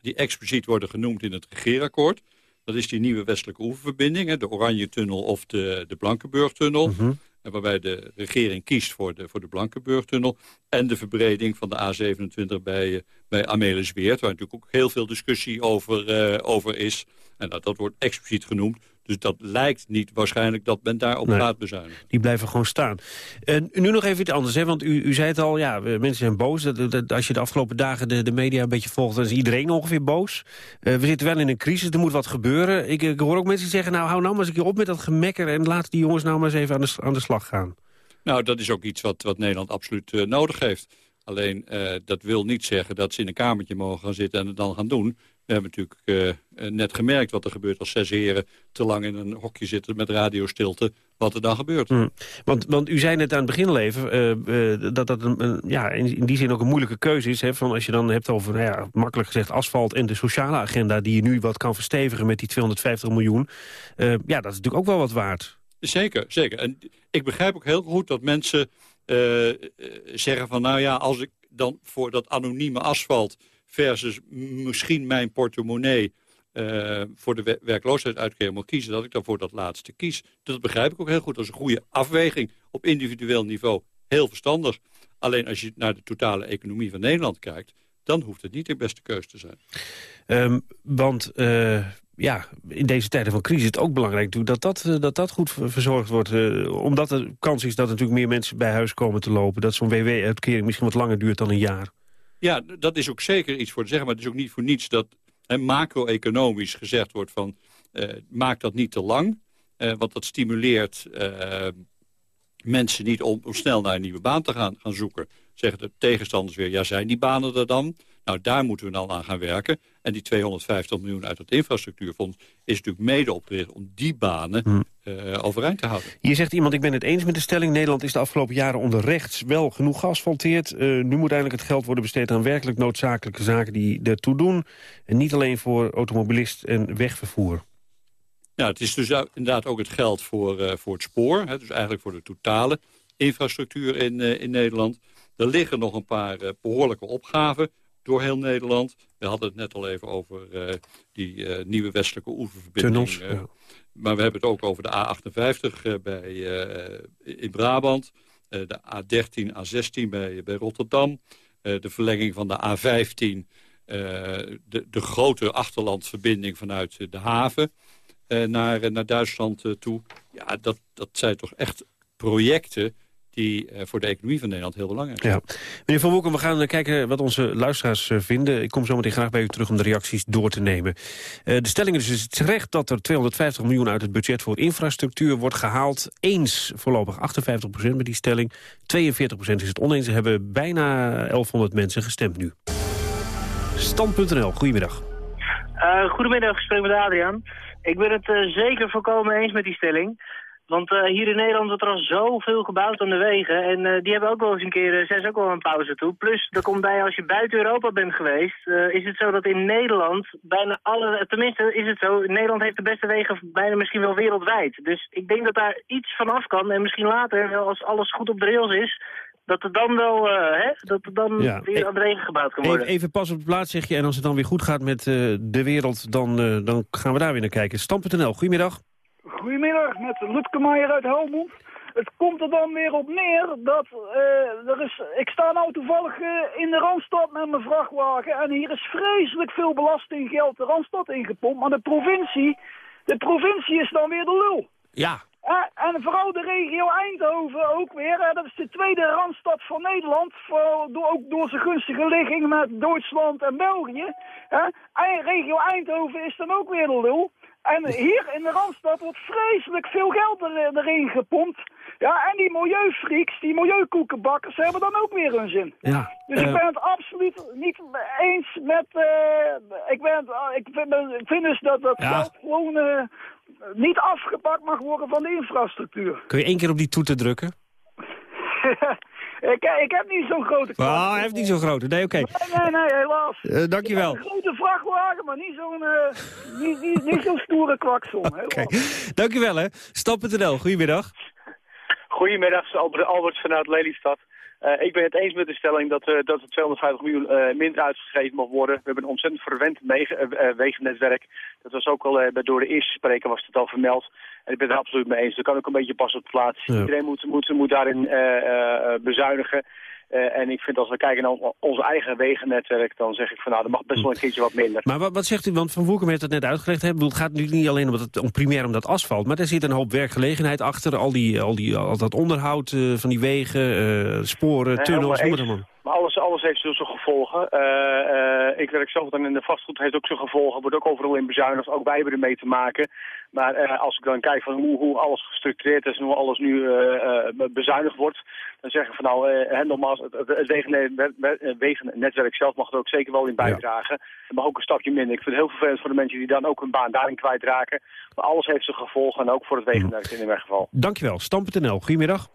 die expliciet worden genoemd in het regeerakkoord. Dat is die nieuwe westelijke oeververbinding, hè, de Oranje-tunnel of de, de Blankenburg-tunnel. Mhm. Waarbij de regering kiest voor de, voor de Blankenburg-tunnel. En de verbreding van de A27 bij, eh, bij Amelisweert... waar natuurlijk ook heel veel discussie over, eh, over is. En dat, dat wordt expliciet genoemd. Dus dat lijkt niet waarschijnlijk dat men daarop Nee. gaat bezuinigen. Die blijven gewoon staan. En nu nog even iets anders, hè? want u, u zei het al, ja, mensen zijn boos. Dat, dat- als je de afgelopen dagen de, de media een beetje volgt, dan is iedereen ongeveer boos. Eh, we zitten wel in een crisis, er moet wat gebeuren. Ik, ik hoor ook mensen die zeggen, nou, hou nou maar eens een keer op met dat gemekker... en laat die jongens nou maar eens even aan de, aan de slag gaan. Nou, dat is ook iets wat, wat Nederland absoluut eh, nodig heeft. Alleen, eh, dat wil niet zeggen dat ze in een kamertje mogen gaan zitten en het dan gaan doen. We hebben natuurlijk eh, net gemerkt wat er gebeurt als zes heren te lang in een hokje zitten met radiostilte. Wat er dan gebeurt. Hm. Want, want u zei net aan het begin al even eh, eh, dat dat een, ja, in, in die zin ook een moeilijke keuze is. Hè, van als je dan hebt over, nou ja, makkelijk gezegd, asfalt en de sociale agenda... die je nu wat kan verstevigen met die 250 miljoen. Ja, dat is natuurlijk ook wel wat waard. Zeker, zeker. En ik begrijp ook heel goed dat mensen zeggen van... nou ja, als ik dan voor dat anonieme asfalt versus misschien mijn portemonnee... Uh, voor de werkloosheidsuitkering moet kiezen... dat ik dan voor dat laatste kies. Dat begrijp ik ook heel goed. Dat is een goede afweging op individueel niveau. Heel verstandig. Alleen als je naar de totale economie van Nederland kijkt... dan hoeft het niet de beste keus te zijn. Um, want uh, ja, in deze tijden van crisis is het ook belangrijk dat dat, eh, dat, dat goed verzorgd wordt. Omdat er kans is dat natuurlijk meer mensen bij huis komen te lopen. Dat zo'n WW-uitkering misschien wat langer duurt dan een jaar. Ja, dat is ook zeker iets voor te zeggen. Maar het is ook niet voor niets dat macro-economisch gezegd wordt van... Uh, maak dat niet te lang. want dat stimuleert mensen niet om, snel naar een nieuwe baan te gaan, gaan zoeken. Zeggen de tegenstanders weer, ja, zijn die banen er dan? Nou, daar moeten we dan aan gaan werken. En die 250 miljoen uit het infrastructuurfonds is natuurlijk mede opgericht om die banen hm. Uh, overeind te houden. Hier zegt iemand, ik ben het eens met de stelling. Nederland is de afgelopen jaren onder rechts wel genoeg geasfalteerd. Uh, nu moet eindelijk het geld worden besteed aan werkelijk noodzakelijke zaken die ertoe doen. En niet alleen voor automobilist en wegvervoer. Ja, het is dus inderdaad ook het geld voor, uh, voor het spoor. Hè, dus eigenlijk voor de totale infrastructuur in, in Nederland. Er liggen nog een paar behoorlijke opgaven door heel Nederland. We hadden het net al even over die nieuwe westelijke oeververbinding. Tunnels, ja. Maar we hebben het ook over de A58 uh, bij, in Brabant. de A13, A16 bij, bij Rotterdam. de verlenging van de A15. de, de grote achterlandverbinding vanuit de haven naar, naar Duitsland toe. Ja, dat, dat zijn toch echt projecten die uh, voor de economie van Nederland heel belangrijk zijn. Ja. Meneer Van Woeken, we gaan kijken wat onze luisteraars uh, vinden. Ik kom zo meteen graag bij u terug om de reacties door te nemen. Uh, de stelling is dus terecht dat er 250 miljoen uit het budget voor infrastructuur wordt gehaald. Eens voorlopig 58 procent met die stelling. 42 procent is het oneens. Er hebben bijna 1100 mensen gestemd nu. Stand.nl, goedemiddag. goedemiddag, ik spreek met Adriaan. Ik ben het zeker volkomen eens met die stelling. Want uh, hier in Nederland wordt er al zoveel gebouwd aan de wegen. En uh, die hebben ook wel eens een keer, uh, zijn ook wel een pauze toe. Plus, er komt bij, als je buiten Europa bent geweest... is het zo dat in Nederland bijna alle... Tenminste is het zo, Nederland heeft de beste wegen bijna misschien wel wereldwijd. Dus ik denk dat daar iets van af kan. En misschien later, als alles goed op de rails is... Dat er dan wel, hè, dat er dan weer aan de wegen gebouwd kan worden. Even, even, pas op de plaats, zeg je. En als het dan weer goed gaat met de wereld, dan, dan gaan we daar weer naar kijken. Stam.nl, goedemiddag. Goedemiddag, met Lutke Meijer uit Helmond. Het komt er dan weer op neer dat uh, er is... Ik sta nou toevallig uh, in de Randstad met mijn vrachtwagen en hier is vreselijk veel belastinggeld de Randstad ingepompt. Maar de provincie, de provincie is dan weer de lul. Ja. Uh, en vooral de regio Eindhoven ook weer. dat is de tweede Randstad van Nederland. Voor, door, ook door zijn gunstige ligging met Duitsland en België. Regio Eindhoven is dan ook weer de lul. En hier in de Randstad wordt vreselijk veel geld erin gepompt. Ja, en die milieufreaks, die milieukoekenbakkers, hebben dan ook weer hun zin. Ja, dus ik uh, ben het absoluut niet eens met... Uh, ik, ben, ik, vind, ik vind dus dat dat Ja. geld gewoon niet afgepakt mag worden van de infrastructuur. kun je één keer op die toeter drukken? ik, ik heb niet zo'n grote Oh, klas. hij heeft niet zo'n grote. Nee, oké. Nee, nee, nee, helaas. Eh, dankjewel. Ik heb Een grote vrachtwagen, maar niet zo'n eh, niet, niet, niet zo'n stoere kwaksom. Oké, dankjewel hè. Stam.nl, goedemiddag. Goedemiddag, Albert, Albert vanuit Lelystad. Uh, ik ben het eens met de stelling dat, uh, dat er 250 miljoen uh, minder uitgegeven mag worden. We hebben een ontzettend verwend wegennetwerk. Dat was ook al door de eerste spreker was het al vermeld. En ik ben het er absoluut mee eens. Dat kan ook een beetje pas op de plaats. Ja. Iedereen moet, moet, moet daarin bezuinigen. Uh, en ik vind als we kijken naar ons eigen wegennetwerk, dan zeg ik van nou, er mag best wel een keertje wat minder. Maar wat, wat zegt u, want Van Woerkum heeft het net uitgelegd. Hè? Ik bedoel, Het gaat natuurlijk niet alleen om, het, om primair om dat asfalt, maar er zit een hoop werkgelegenheid achter. Al, die, al, die, al dat onderhoud uh, van die wegen, uh, sporen, tunnels, noem het eens. Maar. Maar alles, alles heeft dus zijn gevolgen. Eh, eh, ik werk zelf dan in de vastgoed, heeft ook zijn gevolgen. Wordt ook overal in bezuinigd. Ook wij hebben ermee te maken. Maar eh, als ik dan kijk van hoe, hoe alles gestructureerd is en hoe alles nu eh, eh, bezuinigd wordt, dan zeg ik van nou, eh, hè, nogmaals, het, het, het wegenne- we- wegennetwerk zelf mag er ook zeker wel in bijdragen. Mag ook een stapje minder. Ik vind het heel vervelend voor de mensen die dan ook hun baan daarin kwijtraken. Maar alles heeft zijn gevolgen en ook voor het wegennetwerk in ieder geval. Dankjewel, Stam.nl, goedemiddag.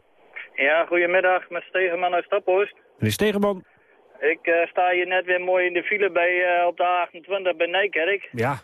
Ja, goedemiddag, met Stegenman uit Staphorst. Meneer Stegenman. Ik eh, sta hier net weer mooi in de file bij, eh, op de 28 bij Nijkerk. Ja.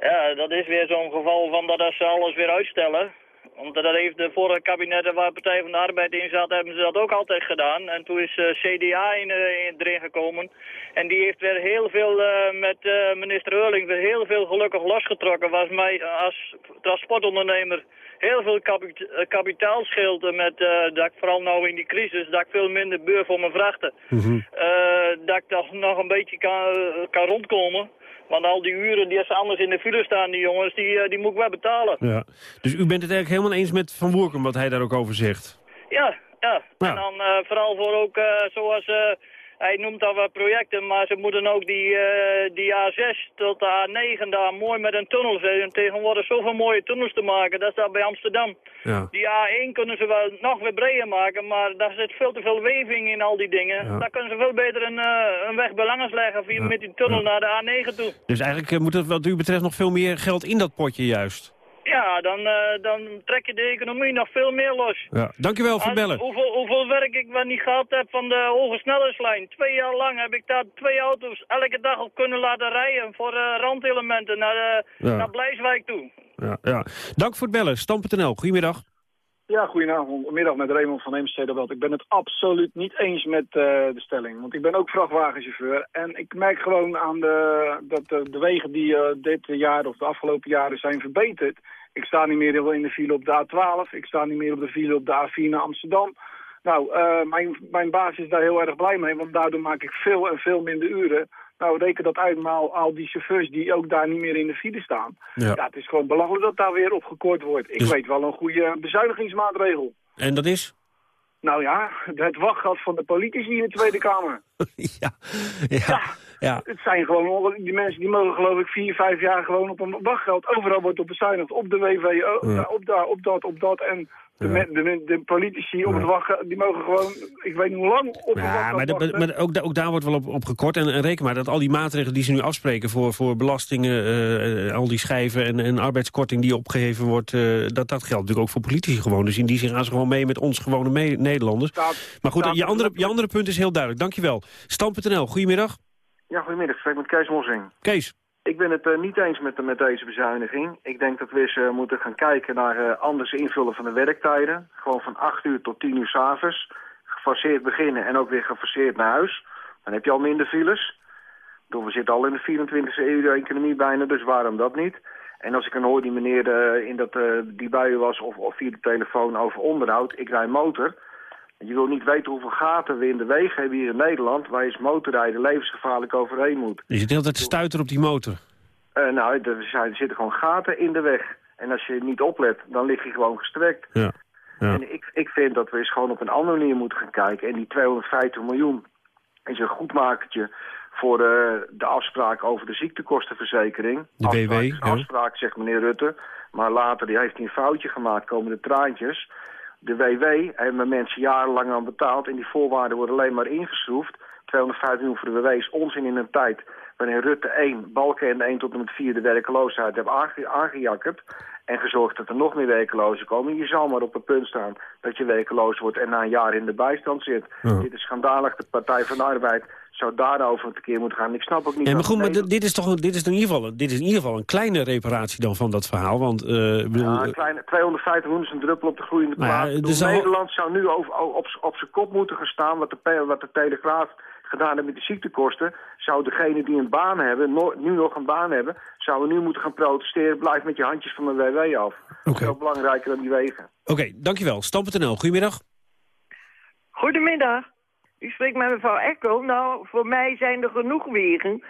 Ja, dat is weer zo'n geval van dat ze alles weer uitstellen. Want dat heeft de vorige kabinetten waar Partij van de Arbeid in zat, hebben ze dat ook altijd gedaan. En toen is eh, CDA in, in- erin gekomen. En die heeft weer heel veel met minister Eurling weer heel veel gelukkig losgetrokken. Was mij als transportondernemer heel veel kapit eh, kapitaal scheelde met eh, dat ik vooral nou in die crisis, dat ik veel minder beur voor mijn vrachten. Eh, dat ik toch nog een beetje kan, kan rondkomen. Want al die uren die als ze anders in de file staan, die jongens, die, die moet ik wel betalen. Ja. Dus u bent het eigenlijk helemaal eens met Van Woerkum wat hij daar ook over zegt? Ja, ja. En dan vooral voor ook, zoals hij noemt dat wel projecten, maar ze moeten ook die, eh, die A6 tot de A9 daar mooi met een tunnel zetten. Tegenwoordig zoveel mooie tunnels te maken, dat is dat bij Amsterdam. Ja. Die A1 kunnen ze wel nog weer breder maken, maar daar zit veel te veel weving in al die dingen. Ja. Daar kunnen ze veel beter een, eh, een weg belangers leggen via, met die tunnel naar de A9 toe. Dus eigenlijk eh, moet er wat u betreft nog veel meer geld in dat potje juist. Ja, dan, eh, dan trek je de economie nog veel meer los. Ja. Dankjewel voor het bellen. Hoeveel, hoeveel werk ik wel niet gehad heb van de hoge snelheidslijn. Twee jaar lang heb ik daar twee auto's elke dag op kunnen laten rijden voor eh, randelementen naar, de, Ja. naar Blijswijk toe. Ja, ja. Dank voor het bellen. Stam.nl, goedemiddag. Ja, goedenavond. Middag met Raymond van Eemstede Ik ben het absoluut niet eens met eh, de stelling. Want ik ben ook vrachtwagenchauffeur. En ik merk gewoon aan de, dat de, wegen die eh, dit jaar of de afgelopen jaren zijn verbeterd. Ik sta niet meer in de file op de A12. Ik sta niet meer op de file op de A4 naar Amsterdam. Nou, eh, mijn, mijn baas is daar heel erg blij mee. Want daardoor maak ik veel en veel minder uren. Nou, reken dat uit maar al, die chauffeurs die ook daar niet meer in de file staan. Ja. Ja, het is gewoon belachelijk dat daar weer op gekort wordt. Ik Dus- weet wel een goede bezuinigingsmaatregel. En dat is? Nou ja, het wachtgeld van de politici in de Tweede Kamer. ja. Ja. ja. Het zijn gewoon, die mensen die mogen geloof ik vier, vijf jaar gewoon op een wachtgeld. Overal wordt op bezuinigd, op de WW, Ja. op daar, op dat, op dat. En de, de, de politici op het wachtgeld, die mogen gewoon, ik weet niet hoe lang, op Ja, maar, de- wachten. maar ook, da- ook daar wordt wel op, op gekort. En, en reken maar dat al die maatregelen die ze nu afspreken... voor, voor belastingen, eh, eh, al die schijven en, en arbeidskorting die opgeheven wordt... eh, dat, dat geldt natuurlijk ook voor politici gewoon. Dus in die zin gaan ze gewoon mee met ons gewone Nederlanders. maar goed, staat je er andere, je andere punt is heel duidelijk. Dankjewel. Stam.nl, goedemiddag. Ja, goedemiddag. Ik spreek met Kees Mossing. Kees. Ik ben het eh, niet eens met, met deze bezuiniging. Ik denk dat we eens eh, moeten gaan kijken naar eh, anders invullen van de werktijden. Gewoon van 8 uur tot 10 uur s'avonds. Gefaseerd beginnen en ook weer gefaseerd naar huis. Dan heb je al minder files. Bedoel, we zitten al in de 24e eeuw economie bijna, dus waarom dat niet? En als ik dan hoor die meneer in dat, die bij u was of, of via de telefoon over onderhoud. Ik rij motor. Je wil niet weten hoeveel gaten we in de wegen hebben hier in Nederland... waar je als motorrijder levensgevaarlijk overheen moet. Je zit de hele tijd te stuiten op die motor. Eh, nou, er, zijn, er zitten gewoon gaten in de weg. En als je niet oplet, dan lig je gewoon gestrekt. Ja. Ja. En ik, ik vind dat we eens gewoon op een andere manier moeten gaan kijken. En die 250 miljoen is een goedmakertje voor eh, de afspraak over de ziektekostenverzekering. De afspraak, WW, ja. afspraak, zegt meneer Rutte. Maar later die heeft hij een foutje gemaakt, komen de traantjes. De WW hebben mensen jarenlang aan betaald en die voorwaarden worden alleen maar ingeschroefd. 250 miljoen voor de WW is onzin in een tijd wanneer Rutte 1, Balken en 1 tot en met 4 de werkeloosheid hebben aange aangejakkerd en gezorgd dat er nog meer werkelozen komen. Je zal maar op het punt staan dat je werkeloos wordt en na een jaar in de bijstand zit. Ja. Dit is schandalig. De Partij van de Arbeid zou daarover een keer moeten gaan. Ik snap ook niet... Ja, maar goed, maar dit is toch een- dit is in ieder geval, een- dit is in ieder geval een kleine reparatie dan van dat verhaal. Want eh, bedoel, Ja, een kleine 250 miljoen is een druppel op de groeiende Nou ja, plaat. Er Nederland zou nu over, op, op zijn kop moeten gaan staan wat de, wat de Telegraaf gedaan heeft met de ziektekosten. Zou degene die een baan hebben, no- nu nog een baan hebben, zouden nu moeten gaan protesteren. Blijf met je handjes van de WW af. Dat is veel belangrijker dan die wegen. Oké, dankjewel. Stam.nl, goedemiddag. Goedemiddag. U spreekt met mevrouw Ekkel. Nou, voor mij zijn er genoeg wegen.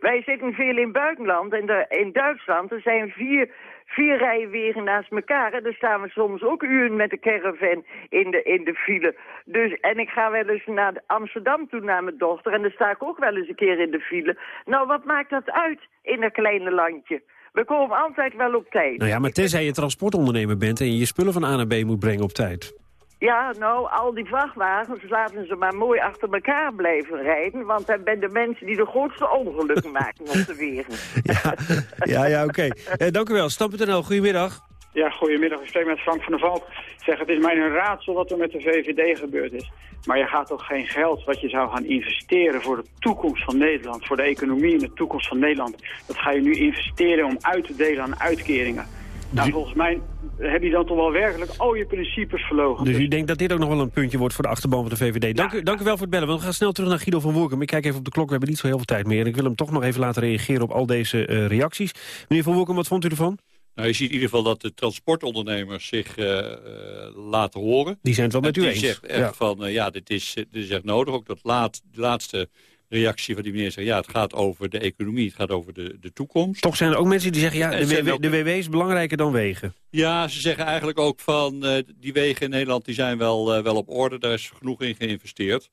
Wij zitten veel in het buitenland en in Duitsland. Er zijn vier, vier rijen wegen naast elkaar. En daar staan we soms ook uren met de caravan in de, in de file. Dus, en ik ga wel eens naar Amsterdam toe naar mijn dochter. En daar sta ik ook wel eens een keer in de file. Nou, wat maakt dat uit in een kleine landje? We komen altijd wel op tijd. Nou ja, maar tenzij je transportondernemer bent en je spullen van A naar B moet brengen op tijd. Ja, nou, al die vrachtwagens laten ze maar mooi achter elkaar blijven rijden. Want dan zijn de mensen die de grootste ongelukken maken op de wegen. Ja, ja, oké. Eh, dank u wel. Stam.nl, goedemiddag. Ja, goedemiddag. Ik spreek met Frank van der Valk. Ik Zeg, het is mij een raadsel wat er met de VVD gebeurd is. Maar je gaat toch geen geld wat je zou gaan investeren voor de toekomst van Nederland, voor de economie en de toekomst van Nederland. Dat ga je nu investeren om uit te delen aan uitkeringen. Nou, volgens mij heb je dan toch wel werkelijk al je principes verlogen. Dus u denkt dat dit ook nog wel een puntje wordt voor de achterban van de VVD. Dank, u, dank u wel voor het bellen. We gaan snel terug naar Guido van Woerkum. Ik kijk even op de klok, we hebben niet zo heel veel tijd meer. En ik wil hem toch nog even laten reageren op al deze eh, reacties. Meneer van Woerkum, wat vond u ervan? Nou, je ziet in ieder geval dat de transportondernemers zich uh, laten horen. Die zijn het wel met u die eens. zegt echt Ja. van, uh, ja, dit is, dit is echt nodig. Ook dat laat, de laatste reactie van die meneer zegt... ja, het gaat over de economie, het gaat over de, de toekomst. Toch zijn er ook mensen die zeggen, ja, de, WW, ook- de WW is belangrijker dan wegen. Ja, ze zeggen eigenlijk ook van uh, die wegen in Nederland die zijn wel, uh, wel op orde. Daar is genoeg in geïnvesteerd.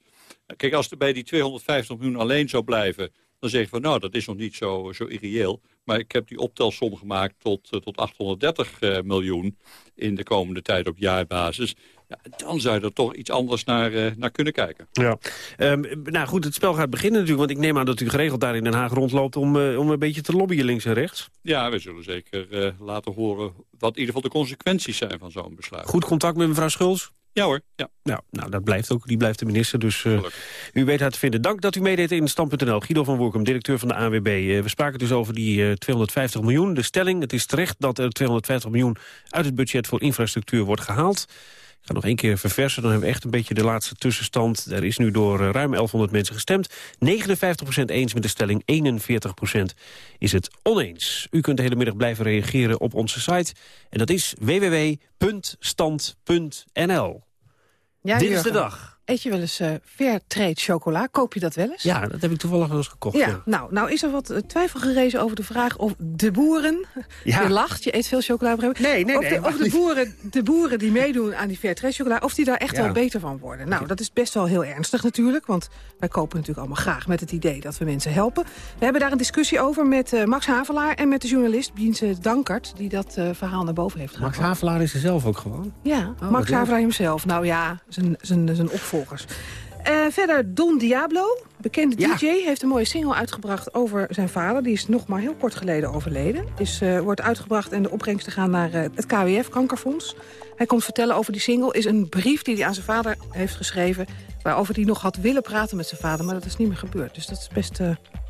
Kijk, als er bij die 250 miljoen alleen zou blijven... dan zeg je van, nou, dat is nog niet zo, zo irreëel. Maar ik heb die optelsom gemaakt tot, uh, tot 830 miljoen... in de komende tijd op jaarbasis. Ja, dan zou je er toch iets anders naar, naar kunnen kijken. Ja. Um, nou goed, het spel gaat beginnen natuurlijk. Want ik neem aan dat u geregeld daar in Den Haag rondloopt... om, om een beetje te lobbyen links en rechts. Ja, we zullen zeker laten horen... wat in ieder geval de consequenties zijn van zo'n besluit. Goed contact met mevrouw Schuls? Ja hoor, ja. Nou, nou, dat blijft ook. Die blijft de minister, dus uh, u weet haar te vinden. Dank dat u meedeed in Stand.nl. Guido van Woerkum, directeur van de ANWB. Uh, we spraken dus over die uh, 250 miljoen. De stelling, het is terecht dat er 250 miljoen uit het budget voor infrastructuur wordt gehaald. Ik ga nog één keer verversen, dan hebben we echt een beetje de laatste tussenstand. Er is nu door ruim 1100 mensen gestemd. 59% eens met de stelling, 41% is het oneens. U kunt de hele middag blijven reageren op onze site. En dat is www.stand.nl. Ja, Dit is de dag. Eet je wel eens uh, Fairtrade chocola? Koop je dat wel eens? Ja, dat heb ik toevallig wel eens gekocht. Ja, ja. Nou, nou is er wat uh, twijfel gerezen over de vraag of de boeren... Ja. Je lacht, je eet veel chocola. Nee, nee, of nee. De, of de boeren, de boeren die meedoen aan die Fairtrade chocola... of die daar echt Ja. wel beter van worden. Nou, dat is best wel heel ernstig natuurlijk. Want wij kopen natuurlijk allemaal graag met het idee dat we mensen helpen. We hebben daar een discussie over met uh, Max Havelaar... en met de journalist Biense Dankert... die dat uh, verhaal naar boven heeft gebracht. Max Havelaar is er zelf ook gewoon? Ja, Oh, Max Havelaar hemzelf. Nou ja, zijn, zijn, zijn opvolgers. Uh, verder Don Diablo, bekende Ja. DJ, heeft een mooie single uitgebracht over zijn vader. Die is nog maar heel kort geleden overleden. Is, uh, wordt uitgebracht en de opbrengsten gaan naar uh, het KWF, Kankerfonds. Hij komt vertellen over die single. Is een brief die hij aan zijn vader heeft geschreven... waarover hij nog had willen praten met zijn vader, maar dat is niet meer gebeurd. Dus dat is best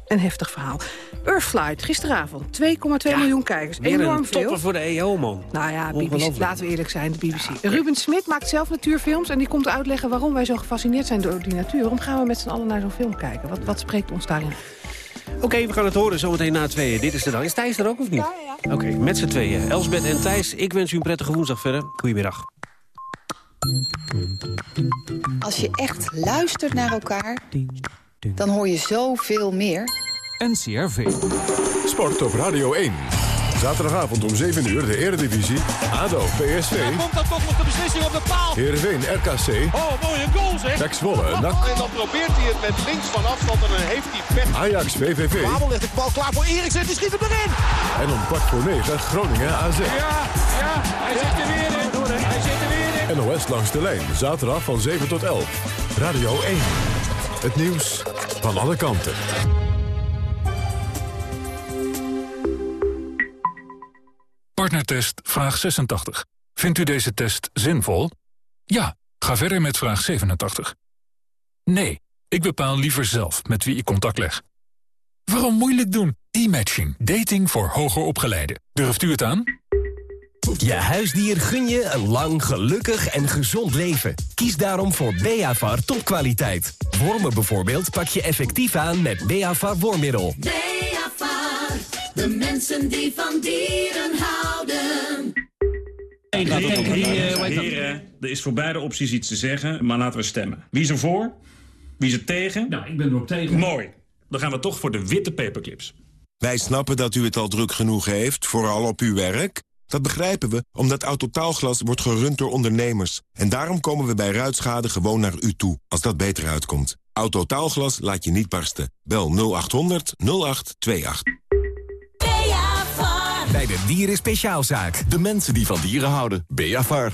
een heftig verhaal. Earthflight, gisteravond, 2,2 ja, miljoen kijkers. Enorm een veel. topper voor de EO, man. Nou ja, BBC, laten we eerlijk zijn, de BBC. Ja, Ruben Smit maakt zelf natuurfilms en die komt uitleggen... waarom wij zo gefascineerd zijn door die natuur. Waarom gaan we met z'n allen naar zo'n film kijken? Wat, wat spreekt ons daarin? Oké, okay, we gaan het horen zometeen na tweeën. Dit is de dag. Is Thijs er ook of niet? Ja, ja. Oké, okay, met z'n tweeën. Elsbeth en Thijs, ik wens u een prettige woensdag verder. Goedemiddag. Als je echt luistert naar elkaar, dan hoor je zoveel meer. NCRV. Sport op Radio 1. Zaterdagavond om 7 uur de Eredivisie. ADO, PSV. Daar komt dan toch nog de beslissing op de paal. Heerenveen, RKC. Oh, mooie goal zeg. Pek Zwolle, NAC. En dan probeert hij het met links van afstand en dan heeft hij pech. Ajax, VVV. Babel legt de bal klaar voor Eriksen, die schiet hem erin. En om kwart voor 9 Groningen, AZ. Ja, ja, hij zit er weer in. Hij zit er weer in. NOS langs de lijn, zaterdag van 7 tot 11. Radio 1. Het nieuws van alle kanten. Partnertest vraag 86. Vindt u deze test zinvol? Ja, ga verder met vraag 87. Nee, ik bepaal liever zelf met wie ik contact leg. Waarom moeilijk doen? E-matching. Dating voor hoger opgeleiden. Durft u het aan? Je huisdier gun je een lang, gelukkig en gezond leven. Kies daarom voor Beavar topkwaliteit. Wormen bijvoorbeeld pak je effectief aan met Beavar wormmiddel. Beavar, de mensen die van dieren houden. Heren, er is voor beide opties iets te zeggen, maar laten we stemmen. Wie is er voor? Wie is er tegen? Nou, ik ben er ook tegen. Mooi. Dan gaan we toch voor de witte paperclips. Wij snappen dat u het al druk genoeg heeft, vooral op uw werk. Dat begrijpen we, omdat Autotaalglas wordt gerund door ondernemers. En daarom komen we bij ruitschade gewoon naar u toe, als dat beter uitkomt. Autotaalglas laat je niet barsten. Bel 0800 0828. Bij de Dieren Speciaalzaak. De mensen die van dieren houden. Beavar.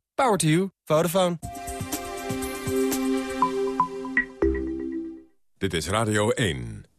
Power to you. Vodafone. Dit is Radio 1.